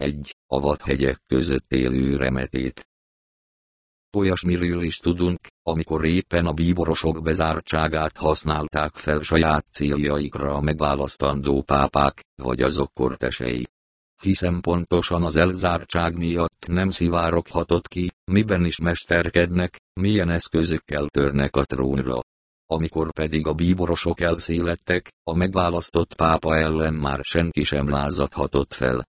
egy, a vadhegyek között élő remetét. Olyasmiről is tudunk, amikor éppen a bíborosok bezártságát használták fel saját céljaikra a megválasztandó pápák, vagy azok kortesei. Hiszen pontosan az elzártság miatt nem szivároghatott ki, miben is mesterkednek, milyen eszközökkel törnek a trónra. Amikor pedig a bíborosok elszélettek, a megválasztott pápa ellen már senki sem lázadhatott fel.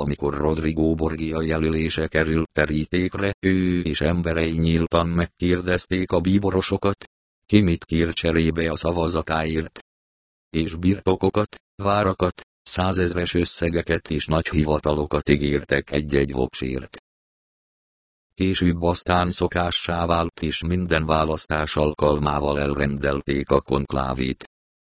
Amikor Rodrigo Borgia jelölése került terítékre, ő és emberei nyíltan megkérdezték a bíborosokat, ki mit kér cserébe a szavazatáért. És birtokokat, várakat, százezres összegeket és nagy hivatalokat ígértek egy-egy voksért. Később aztán szokássá vált és minden választás alkalmával elrendelték a konklávét.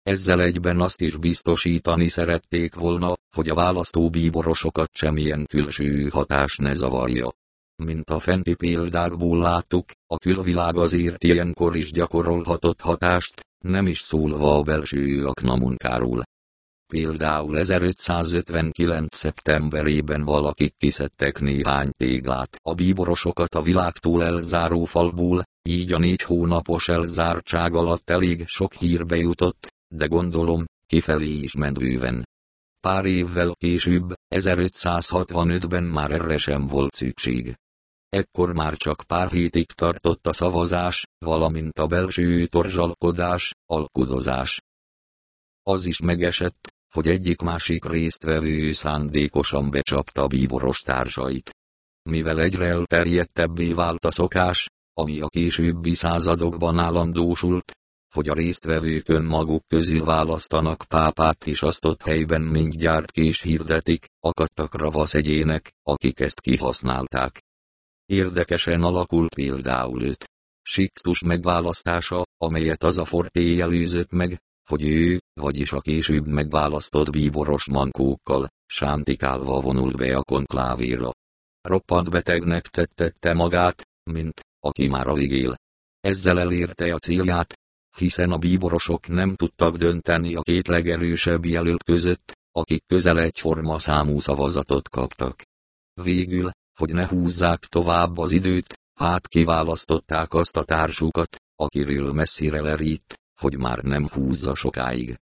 Ezzel egyben azt is biztosítani szerették volna, hogy a választó bíborosokat semmilyen külső hatás ne zavarja. Mint a fenti példákból láttuk, a külvilág azért ilyenkor is gyakorolhatott hatást, nem is szólva a belső aknamunkáról. Például 1559. szeptemberében valakik kiszedtek néhány téglát a bíborosokat a világtól elzáró falból, így a négy hónapos elzártság alatt elég sok hírbe jutott, de gondolom, kifelé is ment bőven. Pár évvel később, 1565-ben már erre sem volt szükség. Ekkor már csak pár hétig tartott a szavazás, valamint a belső torzsalkodás, alkudozás. Az is megesett, hogy egyik-másik résztvevő szándékosan becsapta bíboros társait. Mivel egyre elterjedtebbé vált a szokás, ami a későbbi századokban állandósult, hogy a résztvevőkön maguk közül választanak pápát és azt ott helyben mindjárt kés hirdetik, akadtak ravasz egyének, akik ezt kihasználták. Érdekesen alakult például őt. Sixtus megválasztása, amelyet az a forté előzött meg, hogy ő, vagyis a később megválasztott bíboros mankókkal, sántikálva vonult be a konklávéra. Roppant betegnek tettette magát, mint, aki már alig él. Ezzel elérte a célját, hiszen a bíborosok nem tudtak dönteni a két legerősebb jelölt között, akik közel egyforma számú szavazatot kaptak. Végül, hogy ne húzzák tovább az időt, hát kiválasztották azt a társukat, akiről messzire lerít, hogy már nem húzza sokáig.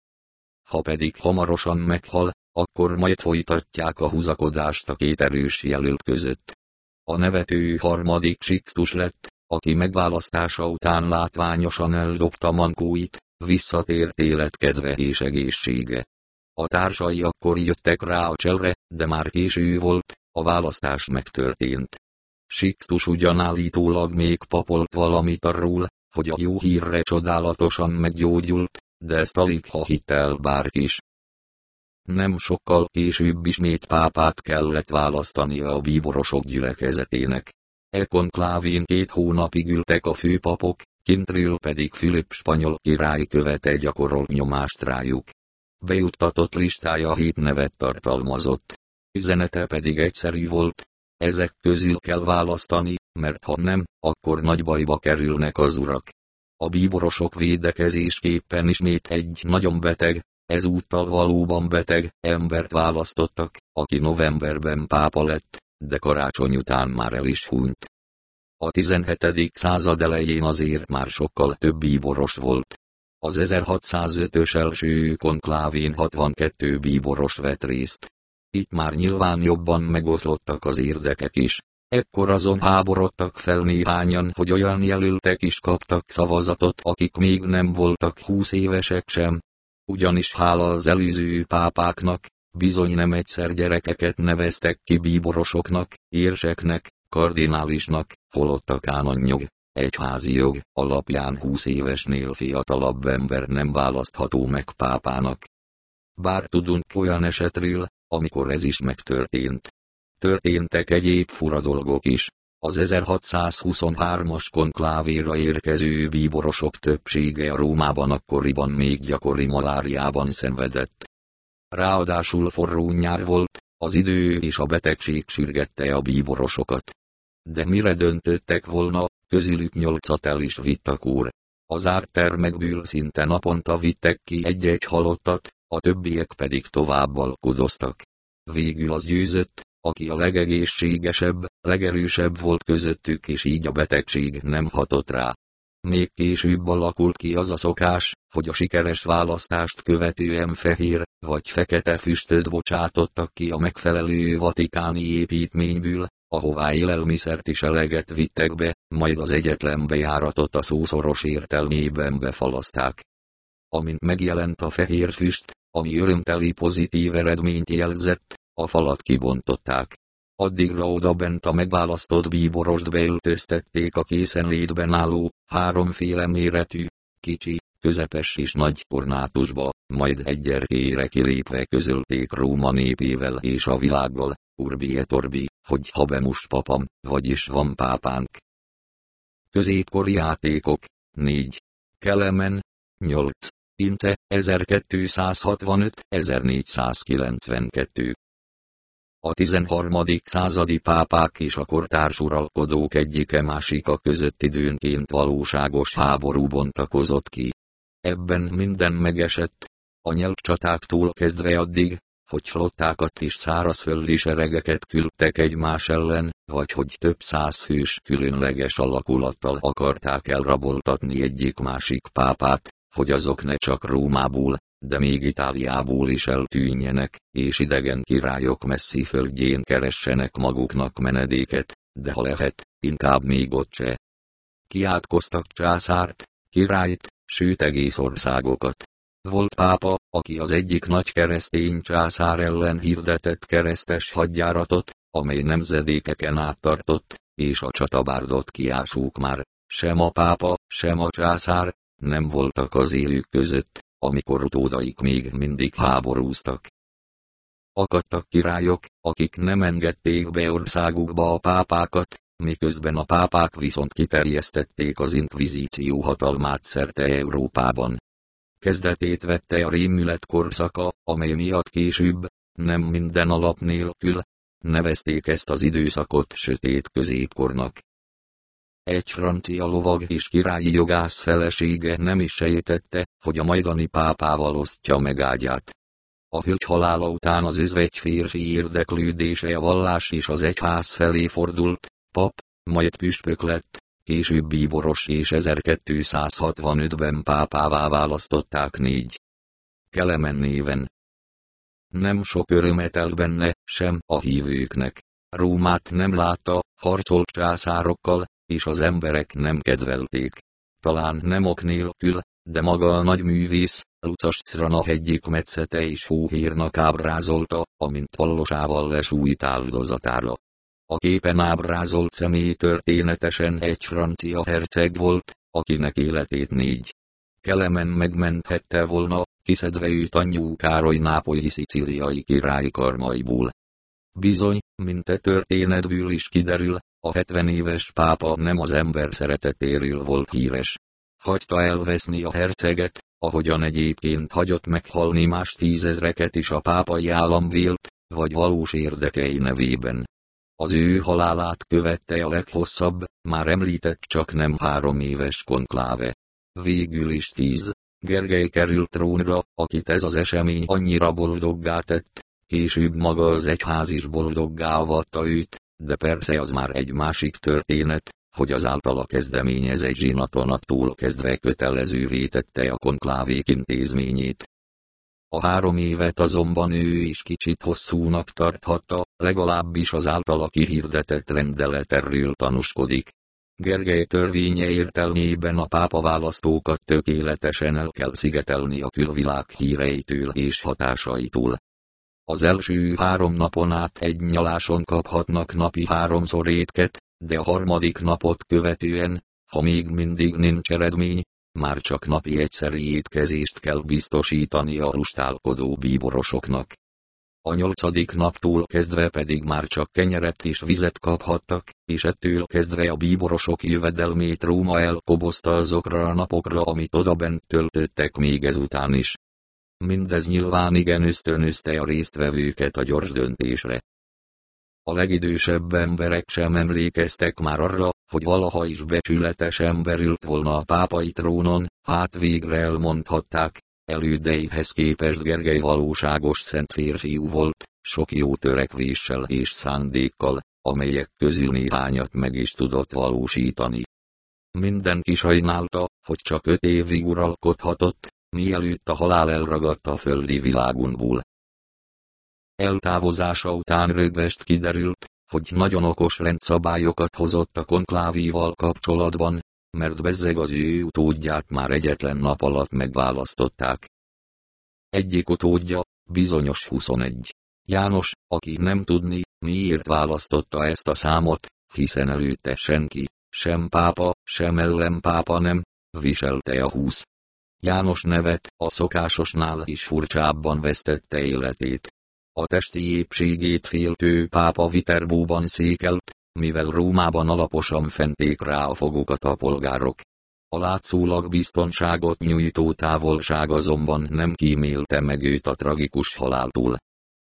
Ha pedig hamarosan meghal, akkor majd folytatják a húzakodást a két erős jelölt között. A nevető harmadik Sixtus lett, aki megválasztása után látványosan eldobta mankóit, visszatért életkedve és egészsége. A társai akkor jöttek rá a cselre, de már késő volt, a választás megtörtént. Sixtus ugyanállítólag még papolt valamit arról, hogy a jó hírre csodálatosan meggyógyult, de ezt alig ha hitt el bárki is. Nem sokkal később ismét pápát kellett választania a bíborosok gyülekezetének. E konklávén két hónapig ültek a főpapok, kintről pedig Fülöp spanyol király követe gyakorolt nyomást rájuk. Bejuttatott listája hét nevet tartalmazott. Üzenete pedig egyszerű volt. Ezek közül kell választani, mert ha nem, akkor nagy bajba kerülnek az urak. A bíborosok védekezésképpen ismét egy nagyon beteg, ezúttal valóban beteg embert választottak, aki novemberben pápa lett, de karácsony után már el is hunyt. A 17. század elején azért már sokkal több bíboros volt. Az 1605-ös első konklávén 62 bíboros vett részt. Itt már nyilván jobban megoszlottak az érdekek is. Ekkor azon háborodtak fel néhányan, hogy olyan jelöltek is kaptak szavazatot, akik még nem voltak húsz évesek sem. Ugyanis hála az előző pápáknak, bizony nem egyszer gyerekeket neveztek ki bíborosoknak, érseknek, kardinálisnak, holott a kánonjog, egyházi jog alapján húsz évesnél fiatalabb ember nem választható meg pápának. Bár tudunk olyan esetről, amikor ez is megtörtént. Történtek egyéb fura dolgok is. Az 1623-as konklávéra érkező bíborosok többsége a Rómában akkoriban még gyakori maláriában szenvedett. Ráadásul forró nyár volt, az idő és a betegség sürgette a bíborosokat. De mire döntöttek volna, közülük nyolcat el is vittak úr. Az ártermekből szinte naponta vittek ki egy-egy halottat, a többiek pedig tovább alkudoztak. Végül az győzött, aki a legegészségesebb, legerősebb volt közöttük és így a betegség nem hatott rá. Még később alakult ki az a szokás, hogy a sikeres választást követően fehér vagy fekete füstöt bocsátottak ki a megfelelő vatikáni építményből, ahová élelmiszert is eleget vittek be, majd az egyetlen bejáratot a szószoros értelmében befalaszták. Amint megjelent a fehér füst, ami örömteli pozitív eredményt jelzett, a falat kibontották. Addigra odabent a megválasztott bíborost beültöztették a készenlétben álló, háromféle méretű, kicsi, közepes és nagy ornátusba, majd egyerkére kilépve közölték Róma népével és a világgal, Urbi et Orbi, hogy habemus papam, vagyis van pápánk. Középkori játékok, 4. Kelemen, 8. Inte, 1265-1492. A 13. századi pápák és a kortárs uralkodók egyike másika között időnként valóságos háború bontakozott ki. Ebben minden megesett, a nyelvcsatáktól kezdve addig, hogy flottákat és szárazföldi seregeket küldtek egymás ellen, vagy hogy több száz fős különleges alakulattal akarták elraboltatni egyik-másik pápát, hogy azok ne csak Rómából, de még Itáliából is eltűnjenek, és idegen királyok messzi földjén keressenek maguknak menedéket, de ha lehet, inkább még ott se. Kiátkoztak császárt, királyt, sőt egész országokat. Volt pápa, aki az egyik nagy keresztény császár ellen hirdetett keresztes hadjáratot, amely nemzedékeken áttartott, és a csatabárdot kiásúk már, sem a pápa, sem a császár, nem voltak az élők között, amikor utódaik még mindig háborúztak. Akadtak királyok, akik nem engedték be országukba a pápákat, miközben a pápák viszont kiterjesztették az inkvizíció hatalmát szerte Európában. Kezdetét vette a rémület korszaka, amely miatt később, nem minden alap nélkül, nevezték ezt az időszakot sötét középkornak. Egy francia lovag és királyi jogász felesége nem is sejtette, hogy a majdani pápával osztja meg ágyát. A hölgy halála után az özvegy férfi érdeklődése a vallás és az egyház felé fordult, pap, majd püspök lett, később bíboros és 1265-ben pápává választották négy. Kelemen néven. Nem sok örömet el benne, sem a hívőknek. Rómát nem látta, harcolt császárokkal, és az emberek nem kedvelték. Talán nem ok nélkül, de maga a nagy művész, Lucas Crana egyik metszete és hóhírnak ábrázolta, amint pallosával lesújt áldozatára. A képen ábrázolt személy történetesen egy francia herceg volt, akinek életét négy. Kelemen megmenthette volna, kiszedve őt anyjú Károly nápolyi szicíliai király karmaiból. Bizony, mint e történetből is kiderül, a 70 éves pápa nem az ember szeretetéről volt híres. Hagyta elveszni a herceget, ahogyan egyébként hagyott meghalni más tízezreket is a pápai állam vélt, vagy valós érdekei nevében. Az ő halálát követte a leghosszabb, már említett csak nem három éves konkláve. Végül is tíz. Gergely került trónra, akit ez az esemény annyira boldoggá tett, később maga az egyház is boldoggá avatta őt, de persze az már egy másik történet, hogy az általa kezdeményezett zsinaton kezdve kötelezővé tette a konklávék intézményét. A három évet azonban ő is kicsit hosszúnak tarthatta, legalábbis az általa kihirdetett rendelet erről tanúskodik. Gergely törvénye értelmében a pápa választókat tökéletesen el kell szigetelni a külvilág híreitől és hatásaitól. Az első három napon át egy nyaláson kaphatnak napi háromszor étket, de a harmadik napot követően, ha még mindig nincs eredmény, már csak napi egyszeri étkezést kell biztosítani a lustálkodó bíborosoknak. A nyolcadik naptól kezdve pedig már csak kenyeret és vizet kaphattak, és ettől kezdve a bíborosok jövedelmét Róma elkobozta azokra a napokra, amit odabent töltöttek még ezután is. Mindez nyilván igen ösztönözte a résztvevőket a gyors döntésre. A legidősebb emberek sem emlékeztek már arra, hogy valaha is becsületes ember ült volna a pápai trónon, hát végre elmondhatták, elődeihez képest Gergely valóságos szent férfiú volt, sok jó törekvéssel és szándékkal, amelyek közül néhányat meg is tudott valósítani. Mindenki sajnálta, hogy csak öt évig uralkodhatott, mielőtt a halál elragadta a földi világunkból. Eltávozása után rögvest kiderült, hogy nagyon okos rendszabályokat hozott a konklávíval kapcsolatban, mert bezzeg az ő utódját már egyetlen nap alatt megválasztották. Egyik utódja, bizonyos 21. János, aki nem tudni, miért választotta ezt a számot, hiszen előtte senki, sem pápa, sem ellenpápa nem, viselte a húsz. János nevet a szokásosnál is furcsábban vesztette életét. A testi épségét féltő pápa Viterbóban székelt, mivel Rómában alaposan fenték rá a fogokat a polgárok. A látszólag biztonságot nyújtó távolság azonban nem kímélte meg őt a tragikus haláltól.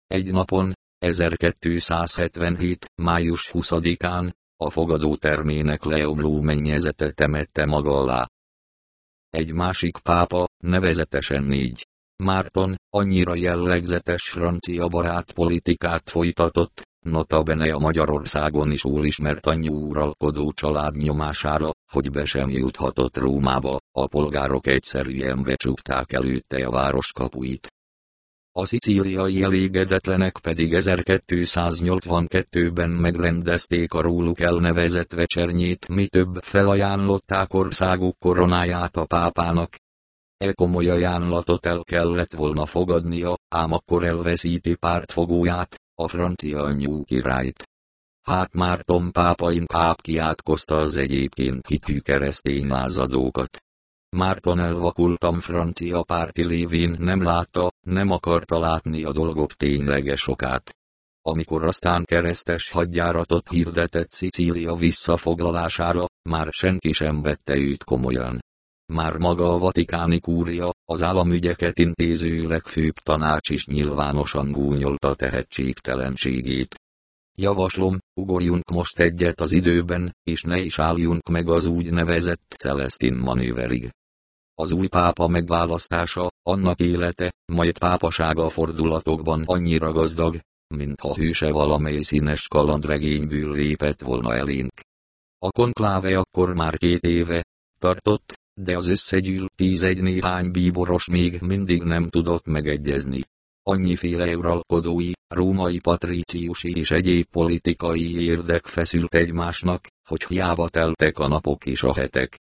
Egy napon, 1277. május 20-án, a fogadó termének leomló mennyezete temette maga alá. Egy másik pápa, nevezetesen négy. Márton, annyira jellegzetes francia barát politikát folytatott, notabene a Magyarországon is jól ismert anyú uralkodó család nyomására, hogy be sem juthatott Rómába, a polgárok egyszerűen becsukták előtte a város kapuit. A szicíliai elégedetlenek pedig 1282-ben megrendezték a róluk elnevezett vecsernyét, mi több felajánlották országuk koronáját a pápának. E komoly ajánlatot el kellett volna fogadnia, ám akkor elveszíti pártfogóját, a francia anyú királyt. Hát már Tom pápa inkább kiátkozta az egyébként hitű keresztény lázadókat. Márton elvakultam francia párti lévén nem látta, nem akarta látni a dolgok tényleges okát. Amikor aztán keresztes hadjáratot hirdetett Szicília visszafoglalására, már senki sem vette őt komolyan. Már maga a vatikáni kúria, az államügyeket intéző legfőbb tanács is nyilvánosan gúnyolta tehetségtelenségét. Javaslom, ugorjunk most egyet az időben, és ne is álljunk meg az úgynevezett Celestin manőverig. Az új pápa megválasztása, annak élete, majd pápasága fordulatokban annyira gazdag, mintha hőse valamely színes kalandregényből lépett volna elénk. A konkláve akkor már két éve tartott, de az összegyűl tízegy néhány bíboros még mindig nem tudott megegyezni. Annyiféle uralkodói, római patríciusi és egyéb politikai érdek feszült egymásnak, hogy hiába teltek a napok és a hetek.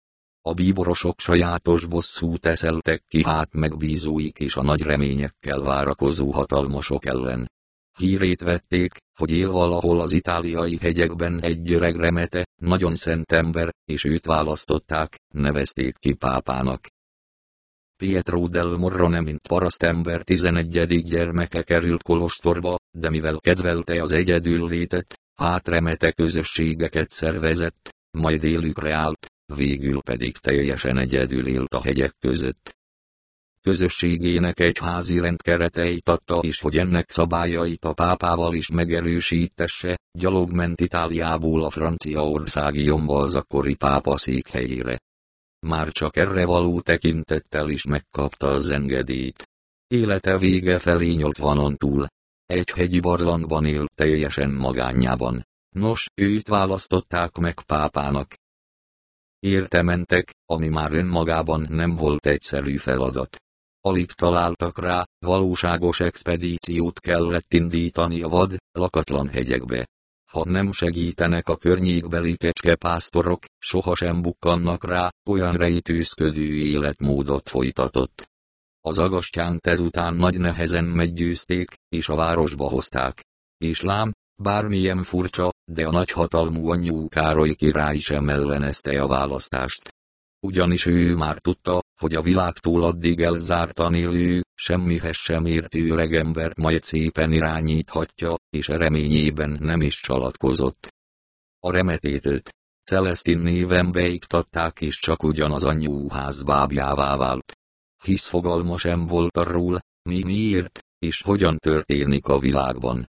A bíborosok sajátos bosszú teszeltek ki hát megbízóik és a nagy reményekkel várakozó hatalmasok ellen. Hírét vették, hogy él valahol az itáliai hegyekben egy öreg remete, nagyon szent ember, és őt választották, nevezték ki pápának. Pietro del Morrone mint parasztember 11. gyermeke került kolostorba, de mivel kedvelte az egyedül létet, hát remete közösségeket szervezett, majd élükre állt, végül pedig teljesen egyedül élt a hegyek között. Közösségének egy házi rend kereteit adta és hogy ennek szabályait a pápával is megerősítesse, gyalog ment Itáliából a Franciaországi jomba az akkori pápa székhelyére. Már csak erre való tekintettel is megkapta az engedélyt. Élete vége felé nyolcvanon túl. Egy hegyi barlangban élt teljesen magányában. Nos, őt választották meg pápának, Érte mentek, ami már önmagában nem volt egyszerű feladat. Alig találtak rá, valóságos expedíciót kellett indítani a vad, lakatlan hegyekbe. Ha nem segítenek a környékbeli kecskepásztorok, sohasem bukkannak rá, olyan rejtőzködő életmódot folytatott. Az agastyánt ezután nagy nehezen meggyőzték, és a városba hozták. És lám, Bármilyen furcsa, de a nagyhatalmú anyú Károly király sem ellenezte a választást. Ugyanis ő már tudta, hogy a világtól addig elzártan élő, semmihez sem értő öregembert majd szépen irányíthatja, és reményében nem is csalatkozott. A remetétőt, Celestin néven beiktatták és csak ugyanaz anyúház bábjává vált. Hisz fogalma sem volt arról, mi miért, és hogyan történik a világban.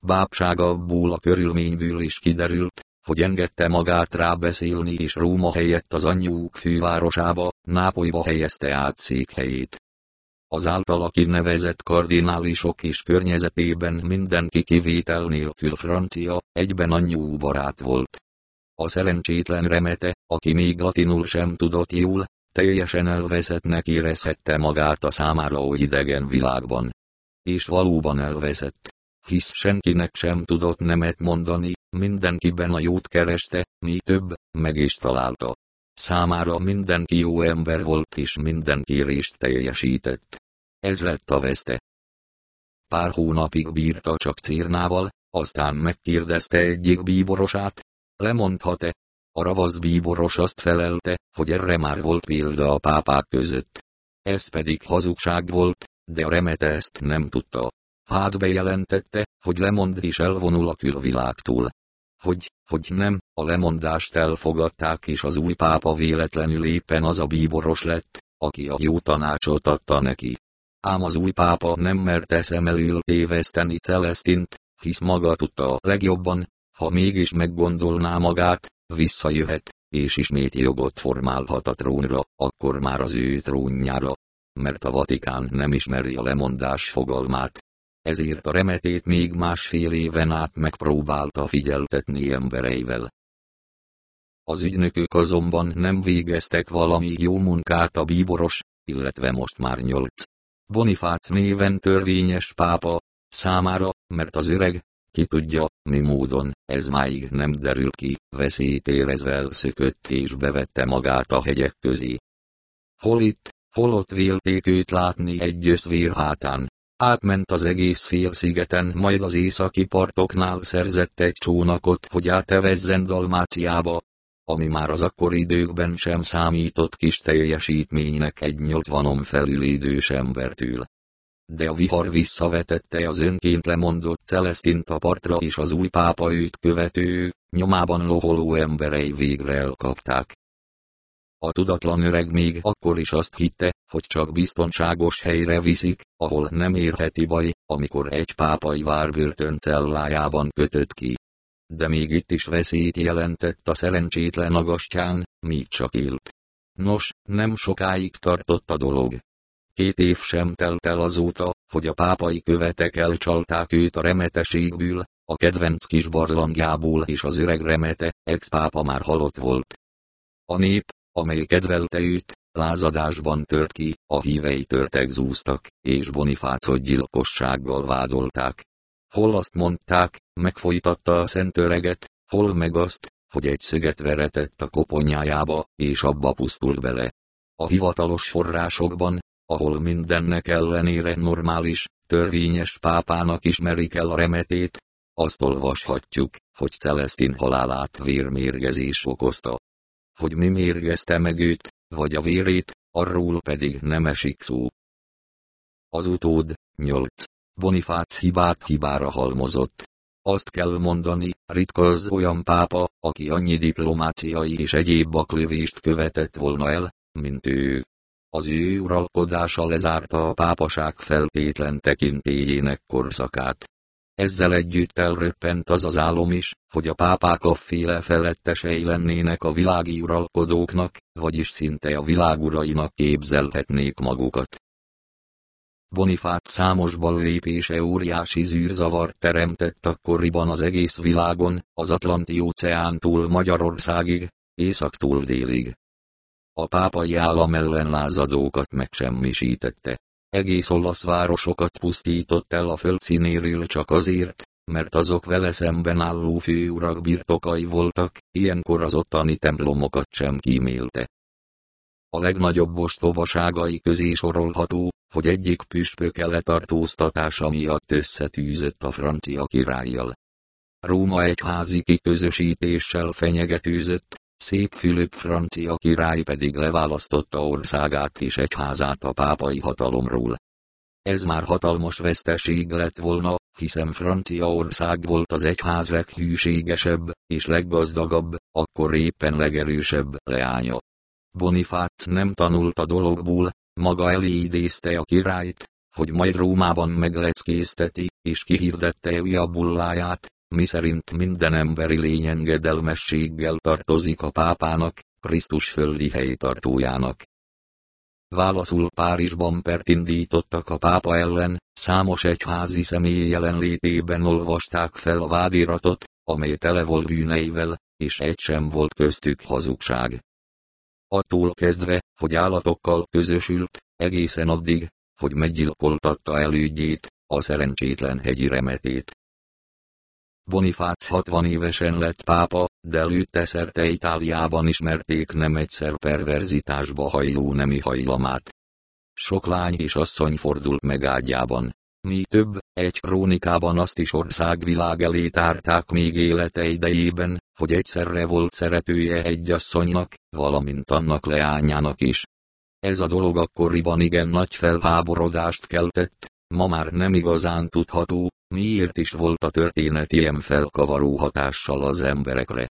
Bábságabból a körülményből is kiderült, hogy engedte magát rábeszélni és Róma helyett az anyjuk fővárosába, Nápolyba helyezte át székhelyét. Az általa kinevezett kardinálisok és környezetében mindenki kivétel nélkül francia, egyben anyjú barát volt. A szerencsétlen remete, aki még latinul sem tudott jól, teljesen elveszettnek érezhette magát a számára idegen világban. És valóban elveszett. Hisz senkinek sem tudott nemet mondani, mindenkiben a jót kereste, mi több, meg is találta. Számára mindenki jó ember volt és minden kérést teljesített. Ez lett a veszte. Pár hónapig bírta csak cérnával, aztán megkérdezte egyik bíborosát, lemondhat-e? A ravasz bíboros azt felelte, hogy erre már volt példa a pápák között. Ez pedig hazugság volt, de remete ezt nem tudta. Hát bejelentette, hogy lemond és elvonul a külvilágtól. Hogy, hogy nem, a lemondást elfogadták és az új pápa véletlenül éppen az a bíboros lett, aki a jó tanácsot adta neki. Ám az új pápa nem merte szem elől téveszteni Celestint, hisz maga tudta a legjobban, ha mégis meggondolná magát, visszajöhet, és ismét jogot formálhat a trónra, akkor már az ő trónjára. Mert a Vatikán nem ismeri a lemondás fogalmát. Ezért a remetét még másfél éven át megpróbálta figyeltetni embereivel. Az ügynökök azonban nem végeztek valami jó munkát a bíboros, illetve most már nyolc. Bonifác néven törvényes pápa, számára, mert az öreg, ki tudja, mi módon, ez máig nem derül ki, veszélyt érezve elszökött és bevette magát a hegyek közé. Hol itt, hol ott vélték őt látni egy összvér hátán. Átment az egész félszigeten, majd az északi partoknál szerzett egy csónakot, hogy átevezzen Dalmáciába, ami már az akkori időkben sem számított kis teljesítménynek egy nyolcvanon felül idős embertől de a vihar visszavetette az önként lemondott Celestint a partra és az új pápa őt követő, nyomában loholó emberei végre elkapták. A tudatlan öreg még akkor is azt hitte, hogy csak biztonságos helyre viszik, ahol nem érheti baj, amikor egy pápai várbörtön cellájában kötött ki. De még itt is veszélyt jelentett a szerencsétlen agastyán, míg csak élt. Nos, nem sokáig tartott a dolog. Két év sem telt el azóta, hogy a pápai követek elcsalták őt a remeteségből, a kedvenc kis barlangjából és az öreg remete, ex-pápa már halott volt. A nép, amely kedvelte őt, lázadásban tört ki, a hívei törtek zúztak, és Bonifácot gyilkossággal vádolták. Hol azt mondták, megfolytatta a szent öreget, hol meg azt, hogy egy szöget veretett a koponyájába, és abba pusztult bele. A hivatalos forrásokban, ahol mindennek ellenére normális, törvényes pápának ismerik el a remetét, azt olvashatjuk, hogy Celestin halálát vérmérgezés okozta. Hogy mi mérgezte meg őt, vagy a vérét, arról pedig nem esik szó. Az utód, 8. Bonifác hibát hibára halmozott. Azt kell mondani, ritka az olyan pápa, aki annyi diplomáciai és egyéb baklövést követett volna el, mint ő. Az ő uralkodása lezárta a pápaság feltétlen tekintélyének korszakát. Ezzel együtt elröppent az az álom is, hogy a pápák a féle felettesei lennének a világi uralkodóknak, vagyis szinte a világurainak képzelhetnék magukat. Bonifát számos ballépése óriási zűrzavart teremtett akkoriban az egész világon, az Atlanti óceántól Magyarországig, északtól délig. A pápai állam ellen lázadókat megsemmisítette. Egész olasz városokat pusztított el a földszínéről csak azért, mert azok vele szemben álló főurak birtokai voltak, ilyenkor az ottani templomokat sem kímélte. A legnagyobb ostobaságai közé sorolható, hogy egyik püspök letartóztatása miatt összetűzött a francia királlyal. Róma egyházi kiközösítéssel fenyegetőzött, Szép Fülöp francia király pedig leválasztotta országát és egyházát a pápai hatalomról. Ez már hatalmas veszteség lett volna, hiszen Franciaország volt az egyház leghűségesebb és leggazdagabb, akkor éppen legerősebb leánya. Bonifác nem tanult a dologból, maga elé a királyt, hogy majd Rómában megleckézteti, és kihirdette újabb bulláját, miszerint minden emberi lény engedelmességgel tartozik a pápának, Krisztus földi helytartójának. válaszul Párizsban pert indítottak a pápa ellen, számos egyházi személy jelenlétében olvasták fel a vádiratot, amely tele volt bűneivel, és egy sem volt köztük hazugság. Attól kezdve, hogy állatokkal közösült, egészen addig, hogy meggyilkoltatta elődjét, a szerencsétlen hegyi remetét. Bonifác 60 évesen lett pápa, de lőtte szerte Itáliában ismerték nem egyszer perverzitásba hajló nemi hajlamát. Sok lány és asszony fordult meg ágyában. Mi több, egy krónikában azt is országvilág elé tárták még élete idejében, hogy egyszerre volt szeretője egy asszonynak, valamint annak leányának is. Ez a dolog akkoriban igen nagy felháborodást keltett, ma már nem igazán tudható, miért is volt a történet ilyen felkavaró hatással az emberekre.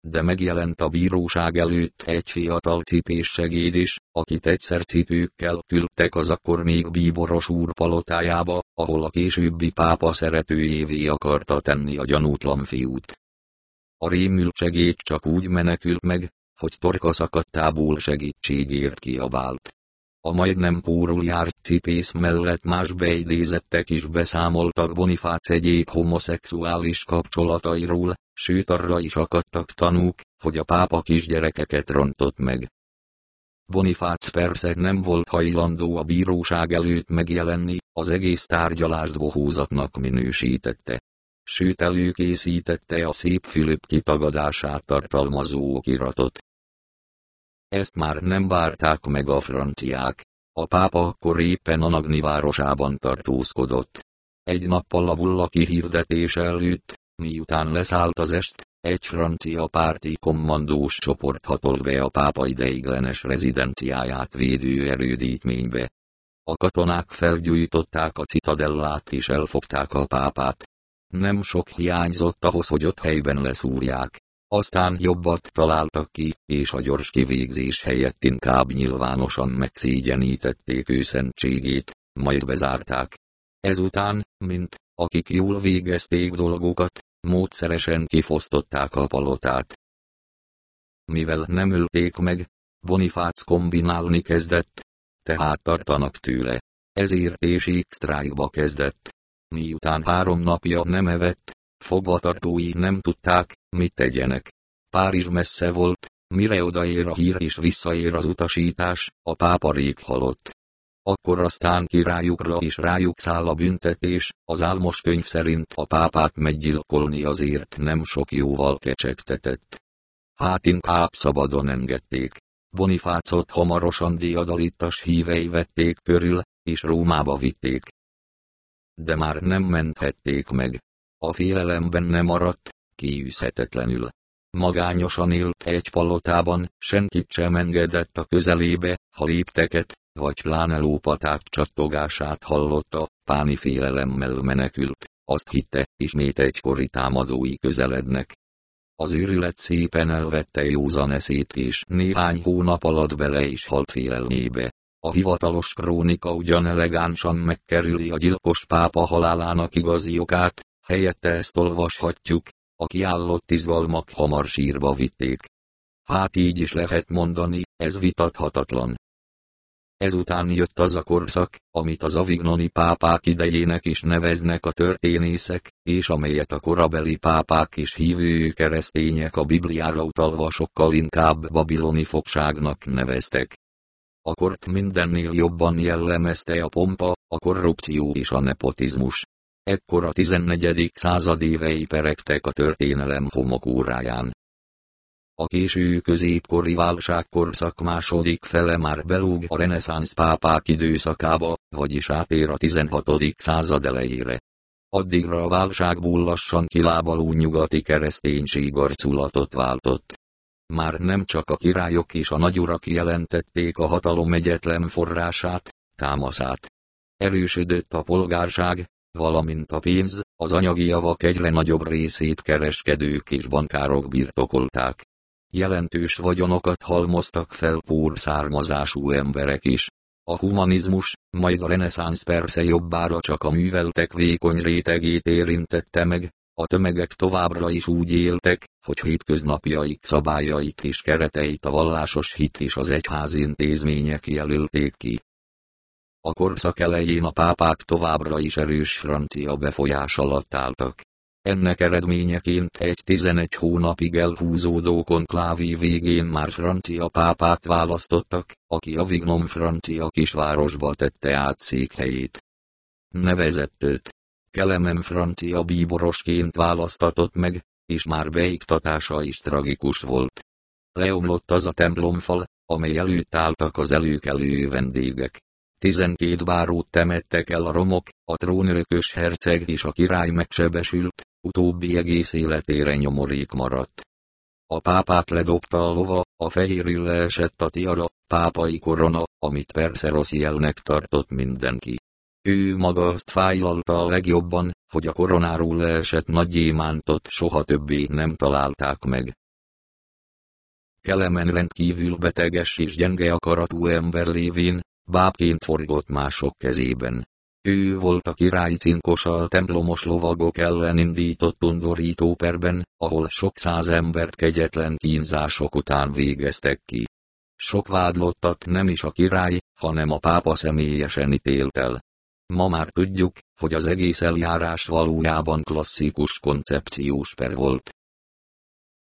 De megjelent a bíróság előtt egy fiatal cipés segéd is, akit egyszer cipőkkel küldtek az akkor még bíboros úr palotájába, ahol a későbbi pápa szeretőjévé akarta tenni a gyanútlan fiút. A rémült segéd csak úgy menekült meg, hogy torka szakadtából segítségért kiabált. A majdnem járt cipész mellett más beidézettek is beszámoltak Bonifác egyéb homoszexuális kapcsolatairól, sőt arra is akadtak tanúk, hogy a pápa kisgyerekeket rontott meg. Bonifác persze nem volt hajlandó a bíróság előtt megjelenni, az egész tárgyalást bohózatnak minősítette. Sőt előkészítette a szép Fülöp kitagadását tartalmazó okiratot. Ezt már nem várták meg a franciák. A pápa akkor éppen a Nagni városában tartózkodott. Egy nappal a bulla kihirdetés előtt, miután leszállt az est, egy francia párti kommandós csoport hatolt be a pápa ideiglenes rezidenciáját védő erődítménybe. A katonák felgyújtották a citadellát és elfogták a pápát. Nem sok hiányzott ahhoz, hogy ott helyben leszúrják. Aztán jobbat találtak ki, és a gyors kivégzés helyett inkább nyilvánosan megszégyenítették ő szentségét, majd bezárták. Ezután, mint akik jól végezték dolgokat, módszeresen kifosztották a palotát. Mivel nem ölték meg, Bonifác kombinálni kezdett, tehát tartanak tőle. Ezért és sztrájkba kezdett. Miután három napja nem evett, fogvatartói nem tudták, mit tegyenek. Párizs messze volt, mire odaér a hír és visszaér az utasítás, a pápa rég halott. Akkor aztán királyukra is rájuk száll a büntetés, az álmos könyv szerint a pápát meggyilkolni azért nem sok jóval kecsegtetett. Hát inkább szabadon engedték. Bonifácot hamarosan diadalittas hívei vették körül, és Rómába vitték. De már nem menthették meg. A félelemben nem maradt, kiűzhetetlenül. Magányosan élt egy palotában, senkit sem engedett a közelébe, ha lépteket, vagy pláne lópaták csattogását hallotta, páni félelemmel menekült, azt hitte, ismét egykori támadói közelednek. Az őrület szépen elvette józan eszét és néhány hónap alatt bele is halt félelmébe. A hivatalos krónika ugyan elegánsan megkerüli a gyilkos pápa halálának igazi okát, helyette ezt olvashatjuk, a kiállott izgalmak hamar sírba vitték. Hát így is lehet mondani, ez vitathatatlan. Ezután jött az a korszak, amit az avignoni pápák idejének is neveznek a történészek, és amelyet a korabeli pápák és hívő keresztények a Bibliára utalva sokkal inkább babiloni fogságnak neveztek. A kort mindennél jobban jellemezte a pompa, a korrupció és a nepotizmus. Ekkor a 14. század évei peregtek a történelem homokóráján. A késő középkori válságkorszak második fele már belúg a reneszánsz pápák időszakába, vagyis átér a 16. század elejére. Addigra a válságból lassan kilábaló nyugati kereszténység arculatot váltott. Már nem csak a királyok és a nagyurak jelentették a hatalom egyetlen forrását, támaszát. Erősödött a polgárság, valamint a pénz, az anyagi javak egyre nagyobb részét kereskedők és bankárok birtokolták. Jelentős vagyonokat halmoztak fel púr származású emberek is. A humanizmus, majd a reneszánsz persze jobbára csak a műveltek vékony rétegét érintette meg, a tömegek továbbra is úgy éltek, hogy hétköznapjaik szabályait és kereteit a vallásos hit és az egyház intézmények jelölték ki. A korszak elején a pápák továbbra is erős francia befolyás alatt álltak. Ennek eredményeként egy 11 hónapig elhúzódó konklávé végén már francia pápát választottak, aki a Vignom francia kisvárosba tette át székhelyét. Nevezett őt. Kelemen francia bíborosként választatott meg, és már beiktatása is tragikus volt. Leomlott az a templomfal, amely előtt álltak az előkelő vendégek. Tizenkét bárót temettek el a romok, a trónörökös herceg és a király megsebesült, utóbbi egész életére nyomorék maradt. A pápát ledobta a lova, a fehérül leesett a tiara, pápai korona, amit persze rossz jelnek tartott mindenki. Ő maga azt fájlalta a legjobban, hogy a koronáról leesett nagy gyémántot soha többé nem találták meg. Kelemen rendkívül beteges és gyenge akaratú ember lévén, bábként forgott mások kezében. Ő volt a király cinkosa a templomos lovagok ellen indított undorító perben, ahol sok száz embert kegyetlen kínzások után végeztek ki. Sok vádlottat nem is a király, hanem a pápa személyesen ítélt el. Ma már tudjuk, hogy az egész eljárás valójában klasszikus koncepciós per volt.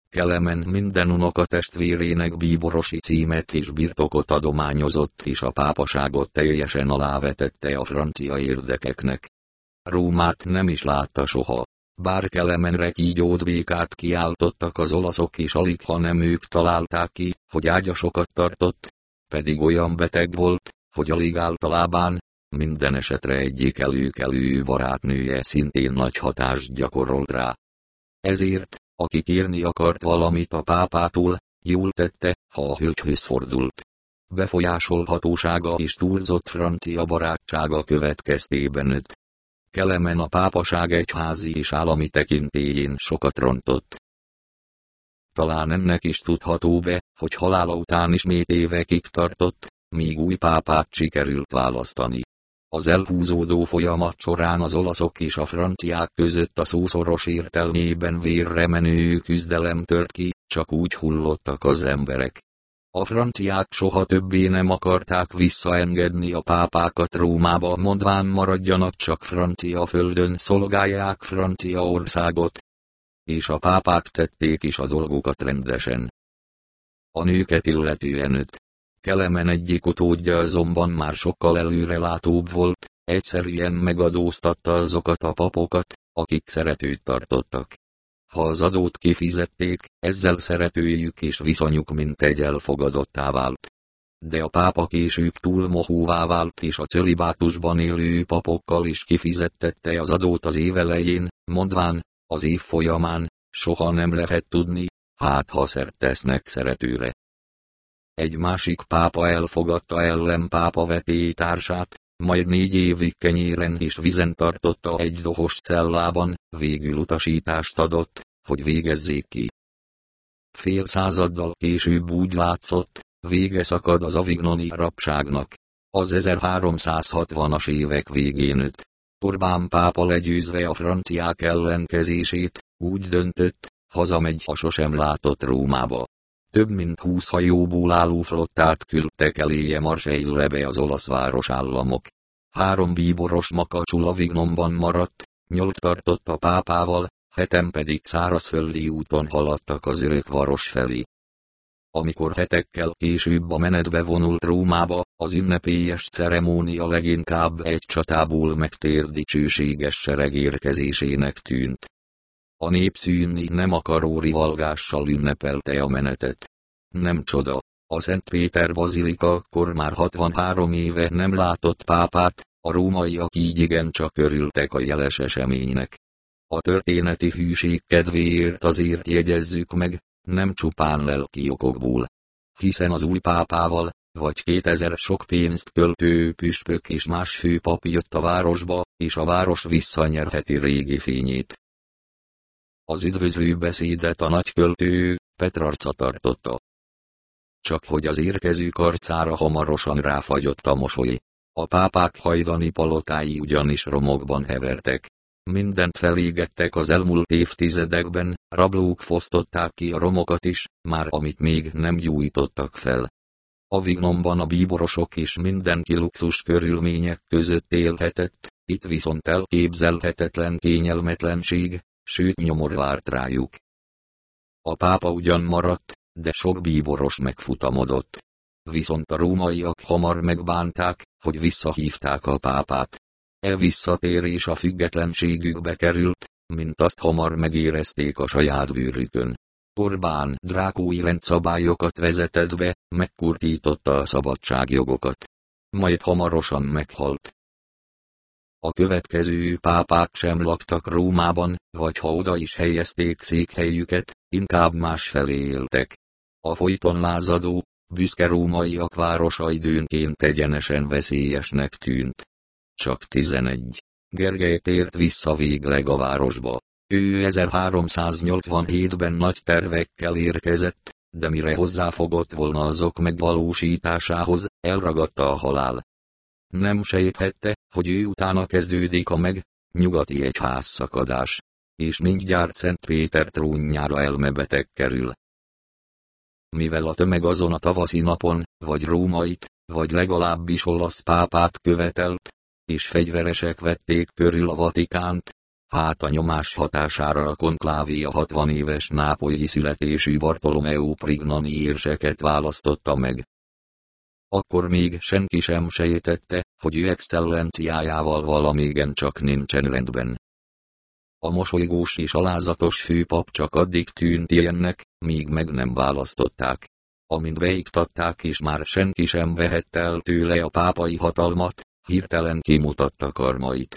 Kelemen minden unoka testvérének bíborosi címet és birtokot adományozott és a pápaságot teljesen alávetette a francia érdekeknek. Rómát nem is látta soha. Bár Kelemenre kígyót békát kiáltottak az olaszok és alig ha nem ők találták ki, hogy ágyasokat tartott, pedig olyan beteg volt, hogy alig általában, minden esetre egyik előkelő barátnője szintén nagy hatást gyakorolt rá. Ezért, aki kérni akart valamit a pápától, jól tette, ha a hölgyhöz fordult. Befolyásolhatósága és túlzott francia barátsága következtében nőtt. Kelemen a pápaság egyházi és állami tekintélyén sokat rontott. Talán ennek is tudható be, hogy halála után ismét évekig tartott, míg új pápát sikerült választani. Az elhúzódó folyamat során az olaszok és a franciák között a szószoros értelmében vérre menő küzdelem tört ki, csak úgy hullottak az emberek. A franciák soha többé nem akarták visszaengedni a pápákat Rómába, mondván maradjanak csak francia földön, szolgálják francia országot. És a pápák tették is a dolgukat rendesen. A nőket illetően öt. Kelemen egyik utódja azonban már sokkal előrelátóbb volt, egyszerűen megadóztatta azokat a papokat, akik szeretőt tartottak. Ha az adót kifizették, ezzel szeretőjük és viszonyuk mint egy elfogadottá vált. De a pápa később túl mohóvá vált és a cölibátusban élő papokkal is kifizettette az adót az évelején, mondván, az év folyamán, soha nem lehet tudni, hát ha szert tesznek szeretőre. Egy másik pápa elfogadta ellen pápa vetélytársát, majd négy évig kenyéren és vizen tartotta egy dohos cellában, végül utasítást adott, hogy végezzék ki. Fél századdal később úgy látszott, vége szakad az avignoni rabságnak. Az 1360-as évek végén öt. Orbán pápa legyőzve a franciák ellenkezését, úgy döntött, hazamegy a sosem látott Rómába. Több mint húsz hajóból álló flottát küldtek eléje Marseille-be az olasz városállamok. Három bíboros makacsul a Vignomban maradt, nyolc tartott a pápával, heten pedig szárazföldi úton haladtak az örök varos felé. Amikor hetekkel később a menetbe vonult Rómába, az ünnepélyes ceremónia leginkább egy csatából megtér dicsőséges sereg érkezésének tűnt. A népszűnni nem akaró rivalgással ünnepelte a menetet. Nem csoda, a Szent Péter Bazilika akkor már 63 éve nem látott pápát, a rómaiak így igencsak örültek a jeles eseménynek. A történeti hűség kedvéért azért jegyezzük meg, nem csupán lelki okokból. Hiszen az új pápával, vagy 2000 sok pénzt költő püspök és más főpap jött a városba, és a város visszanyerheti régi fényét. Az üdvözlő beszédet a nagyköltő, Petrarca tartotta. Csak hogy az érkező arcára hamarosan ráfagyott a mosoly. A pápák hajdani palotái ugyanis romokban hevertek. mindent felégettek az elmúlt évtizedekben, rablók fosztották ki a romokat is, már amit még nem gyújtottak fel. A vignomban a bíborosok és mindenki luxus körülmények között élhetett, itt viszont elképzelhetetlen kényelmetlenség, sőt nyomor várt rájuk. A pápa ugyan maradt, de sok bíboros megfutamodott. Viszont a rómaiak hamar megbánták, hogy visszahívták a pápát. E visszatérés a függetlenségükbe került, mint azt hamar megérezték a saját bőrükön. Orbán drákói rendszabályokat vezetett be, megkurtította a szabadságjogokat. Majd hamarosan meghalt. A következő pápák sem laktak Rómában, vagy ha oda is helyezték székhelyüket, inkább másfelé éltek. A folyton lázadó, büszke rómaiak városa időnként egyenesen veszélyesnek tűnt. Csak 11. Gergely tért vissza végleg a városba. Ő 1387-ben nagy tervekkel érkezett, de mire hozzáfogott volna azok megvalósításához, elragadta a halál. Nem sejthette, hogy ő utána kezdődik a meg, nyugati egyház szakadás, és mindjárt Szent Péter trónjára elmebeteg kerül. Mivel a tömeg azon a tavaszi napon, vagy rómait, vagy legalábbis olasz pápát követelt, és fegyveresek vették körül a Vatikánt, hát a nyomás hatására a konklávia 60 éves nápolyi születésű Bartolomeo Prignani érseket választotta meg. Akkor még senki sem sejtette, hogy ő excellenciájával valamigen csak nincsen rendben. A mosolygós és alázatos főpap csak addig tűnt ilyennek, míg meg nem választották. Amint beiktatták és már senki sem vehette el tőle a pápai hatalmat, hirtelen kimutatta karmait.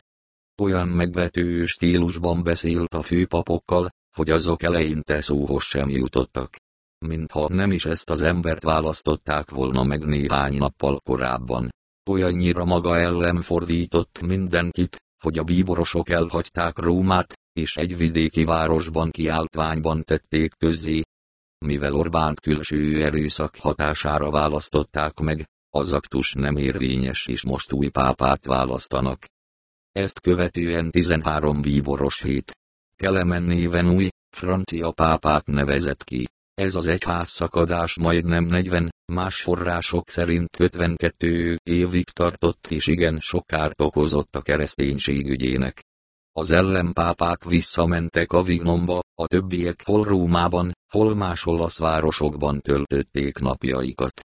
Olyan megvető stílusban beszélt a főpapokkal, hogy azok eleinte szóhoz sem jutottak. Mintha nem is ezt az embert választották volna meg néhány nappal korábban. Olyannyira maga ellen fordított mindenkit, hogy a bíborosok elhagyták Rómát, és egy vidéki városban kiáltványban tették közzé. Mivel Orbánt külső erőszak hatására választották meg, az aktus nem érvényes és most új pápát választanak. Ezt követően 13 bíboros hét. Kelemen néven új, francia pápát nevezett ki. Ez az egyház szakadás majdnem 40, más források szerint 52 évig tartott és igen sok kárt okozott a kereszténység ügyének. Az ellenpápák visszamentek a Vignomba, a többiek hol Rómában, hol más olasz városokban töltötték napjaikat.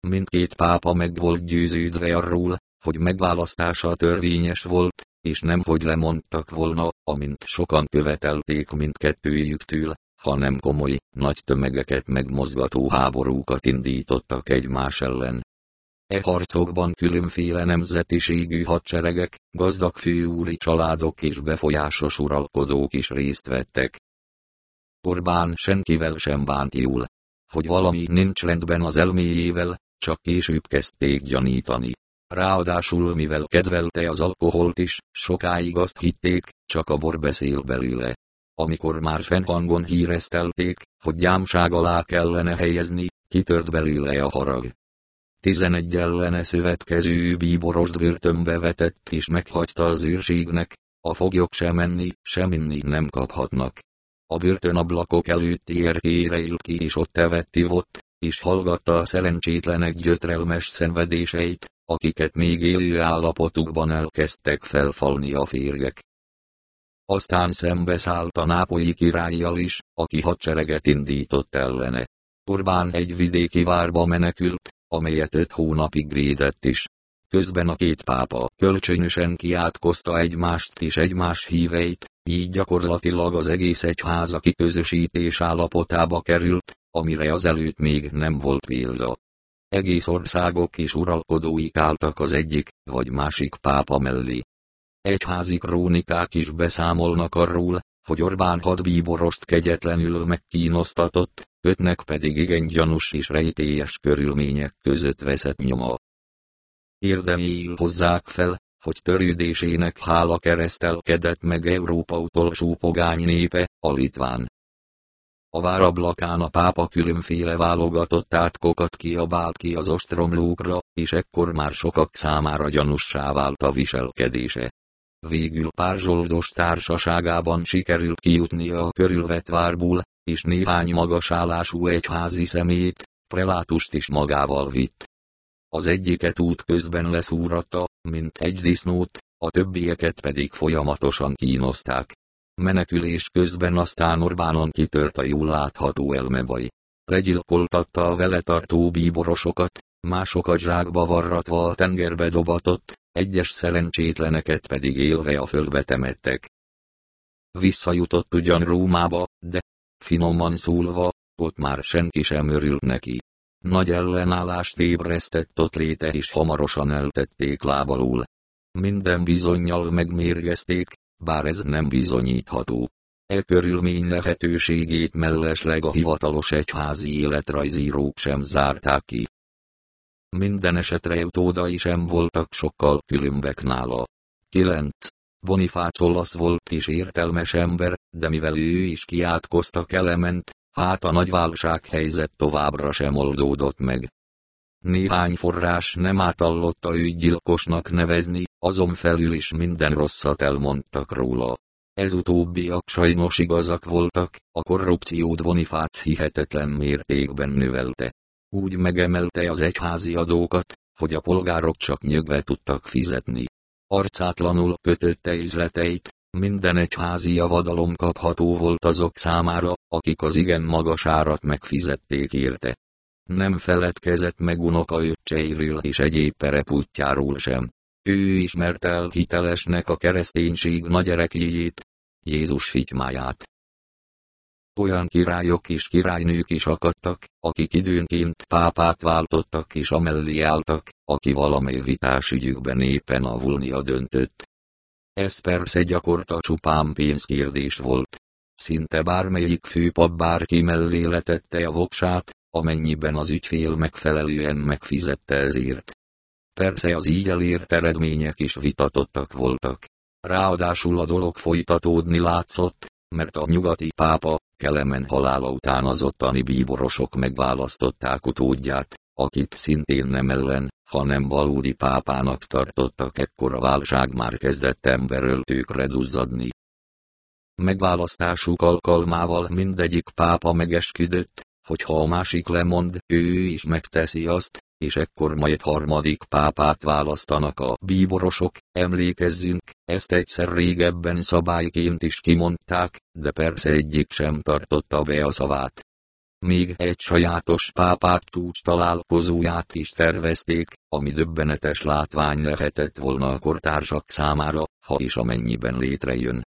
Mindkét pápa meg volt győződve arról, hogy megválasztása törvényes volt, és nem hogy lemondtak volna, amint sokan követelték mindkettőjüktől, hanem komoly, nagy tömegeket megmozgató háborúkat indítottak egymás ellen. E harcokban különféle nemzetiségű hadseregek, gazdag főúri családok és befolyásos uralkodók is részt vettek. Orbán senkivel sem bánt jól. Hogy valami nincs rendben az elméjével, csak később kezdték gyanítani. Ráadásul mivel kedvelte az alkoholt is, sokáig azt hitték, csak a bor beszél belőle. Amikor már fennhangon híreztelték, hogy gyámság alá kellene helyezni, kitört belőle a harag. Tizenegy ellene szövetkező bíborost börtönbe vetett és meghagyta az őrségnek, a foglyok sem menni, sem inni nem kaphatnak. A börtönablakok előtti erkére ült ki és ott evett ivott, és hallgatta a szerencsétlenek gyötrelmes szenvedéseit, akiket még élő állapotukban elkezdtek felfalni a férgek. Aztán szembeszállt a nápolyi királlyal is, aki hadsereget indított ellene. Orbán egy vidéki várba menekült, amelyet öt hónapig védett is. Közben a két pápa kölcsönösen kiátkozta egymást és egymás híveit, így gyakorlatilag az egész egyháza kiközösítés állapotába került, amire azelőtt még nem volt példa. Egész országok és uralkodóik álltak az egyik, vagy másik pápa mellé. Egyházi krónikák is beszámolnak arról, hogy Orbán hadbíborost kegyetlenül megkínosztatott, ötnek pedig igen gyanús és rejtélyes körülmények között veszett nyoma. Érdeméül hozzák fel, hogy törődésének hála keresztelkedett meg Európa utolsó pogány népe, a litván. A várablakán a pápa különféle válogatott átkokat kiabált ki az ostromlókra, és ekkor már sokak számára gyanussá vált a viselkedése. Végül pár zsoldos társaságában sikerült kijutnia a körülvett várból, és néhány magasállású egyházi szemét, prelátust is magával vitt. Az egyiket út közben leszúratta, mint egy disznót, a többieket pedig folyamatosan kínozták. Menekülés közben aztán Orbánon kitört a jól látható elmebaj. Legyilkoltatta a vele tartó bíborosokat, másokat zsákba varratva a tengerbe dobatott, egyes szerencsétleneket pedig élve a földbe temettek. Visszajutott ugyan Rómába, de, finoman szólva, ott már senki sem örült neki. Nagy ellenállást ébresztett ott léte és hamarosan eltették lábalul. Minden bizonyal megmérgezték, bár ez nem bizonyítható. E körülmény lehetőségét mellesleg a hivatalos egyházi életrajzírók sem zárták ki. Minden esetre utódai sem voltak sokkal különbek nála. 9. Bonifác olasz volt és értelmes ember, de mivel ő is kiátkozta kelement, hát a nagy válsághelyzet továbbra sem oldódott meg. Néhány forrás nem átallotta őt gyilkosnak nevezni, azon felül is minden rosszat elmondtak róla. Ez utóbbiak sajnos igazak voltak, a korrupciót Bonifác hihetetlen mértékben növelte. Úgy megemelte az egyházi adókat, hogy a polgárok csak nyögve tudtak fizetni. Arcátlanul kötötte üzleteit, minden egyházi javadalom kapható volt azok számára, akik az igen magas árat megfizették érte. Nem feledkezett meg unoka öccseiről és egyéb perepútjáról sem. Ő ismert el hitelesnek a kereszténység nagy erekjéjét, Jézus figymáját. Olyan királyok és királynők is akadtak, akik időnként pápát váltottak és amellé álltak, aki valamely vitás ügyükben éppen avulnia döntött. Ez persze gyakorta csupán pénzkérdés volt. Szinte bármelyik főpap bárki mellé letette a voksát, amennyiben az ügyfél megfelelően megfizette ezért. Persze az így elért eredmények is vitatottak voltak. Ráadásul a dolog folytatódni látszott, mert a nyugati pápa, Kelemen halála után az ottani bíborosok megválasztották utódját, akit szintén nem ellen, hanem valódi pápának tartottak ekkor a válság már kezdett emberöltőkre duzzadni. Megválasztásuk alkalmával mindegyik pápa megesküdött, hogy ha a másik lemond, ő is megteszi azt, és ekkor majd harmadik pápát választanak a bíborosok, emlékezzünk, ezt egyszer régebben szabályként is kimondták, de persze egyik sem tartotta be a szavát. Még egy sajátos pápák csúcs találkozóját is tervezték, ami döbbenetes látvány lehetett volna a kortársak számára, ha is amennyiben létrejön.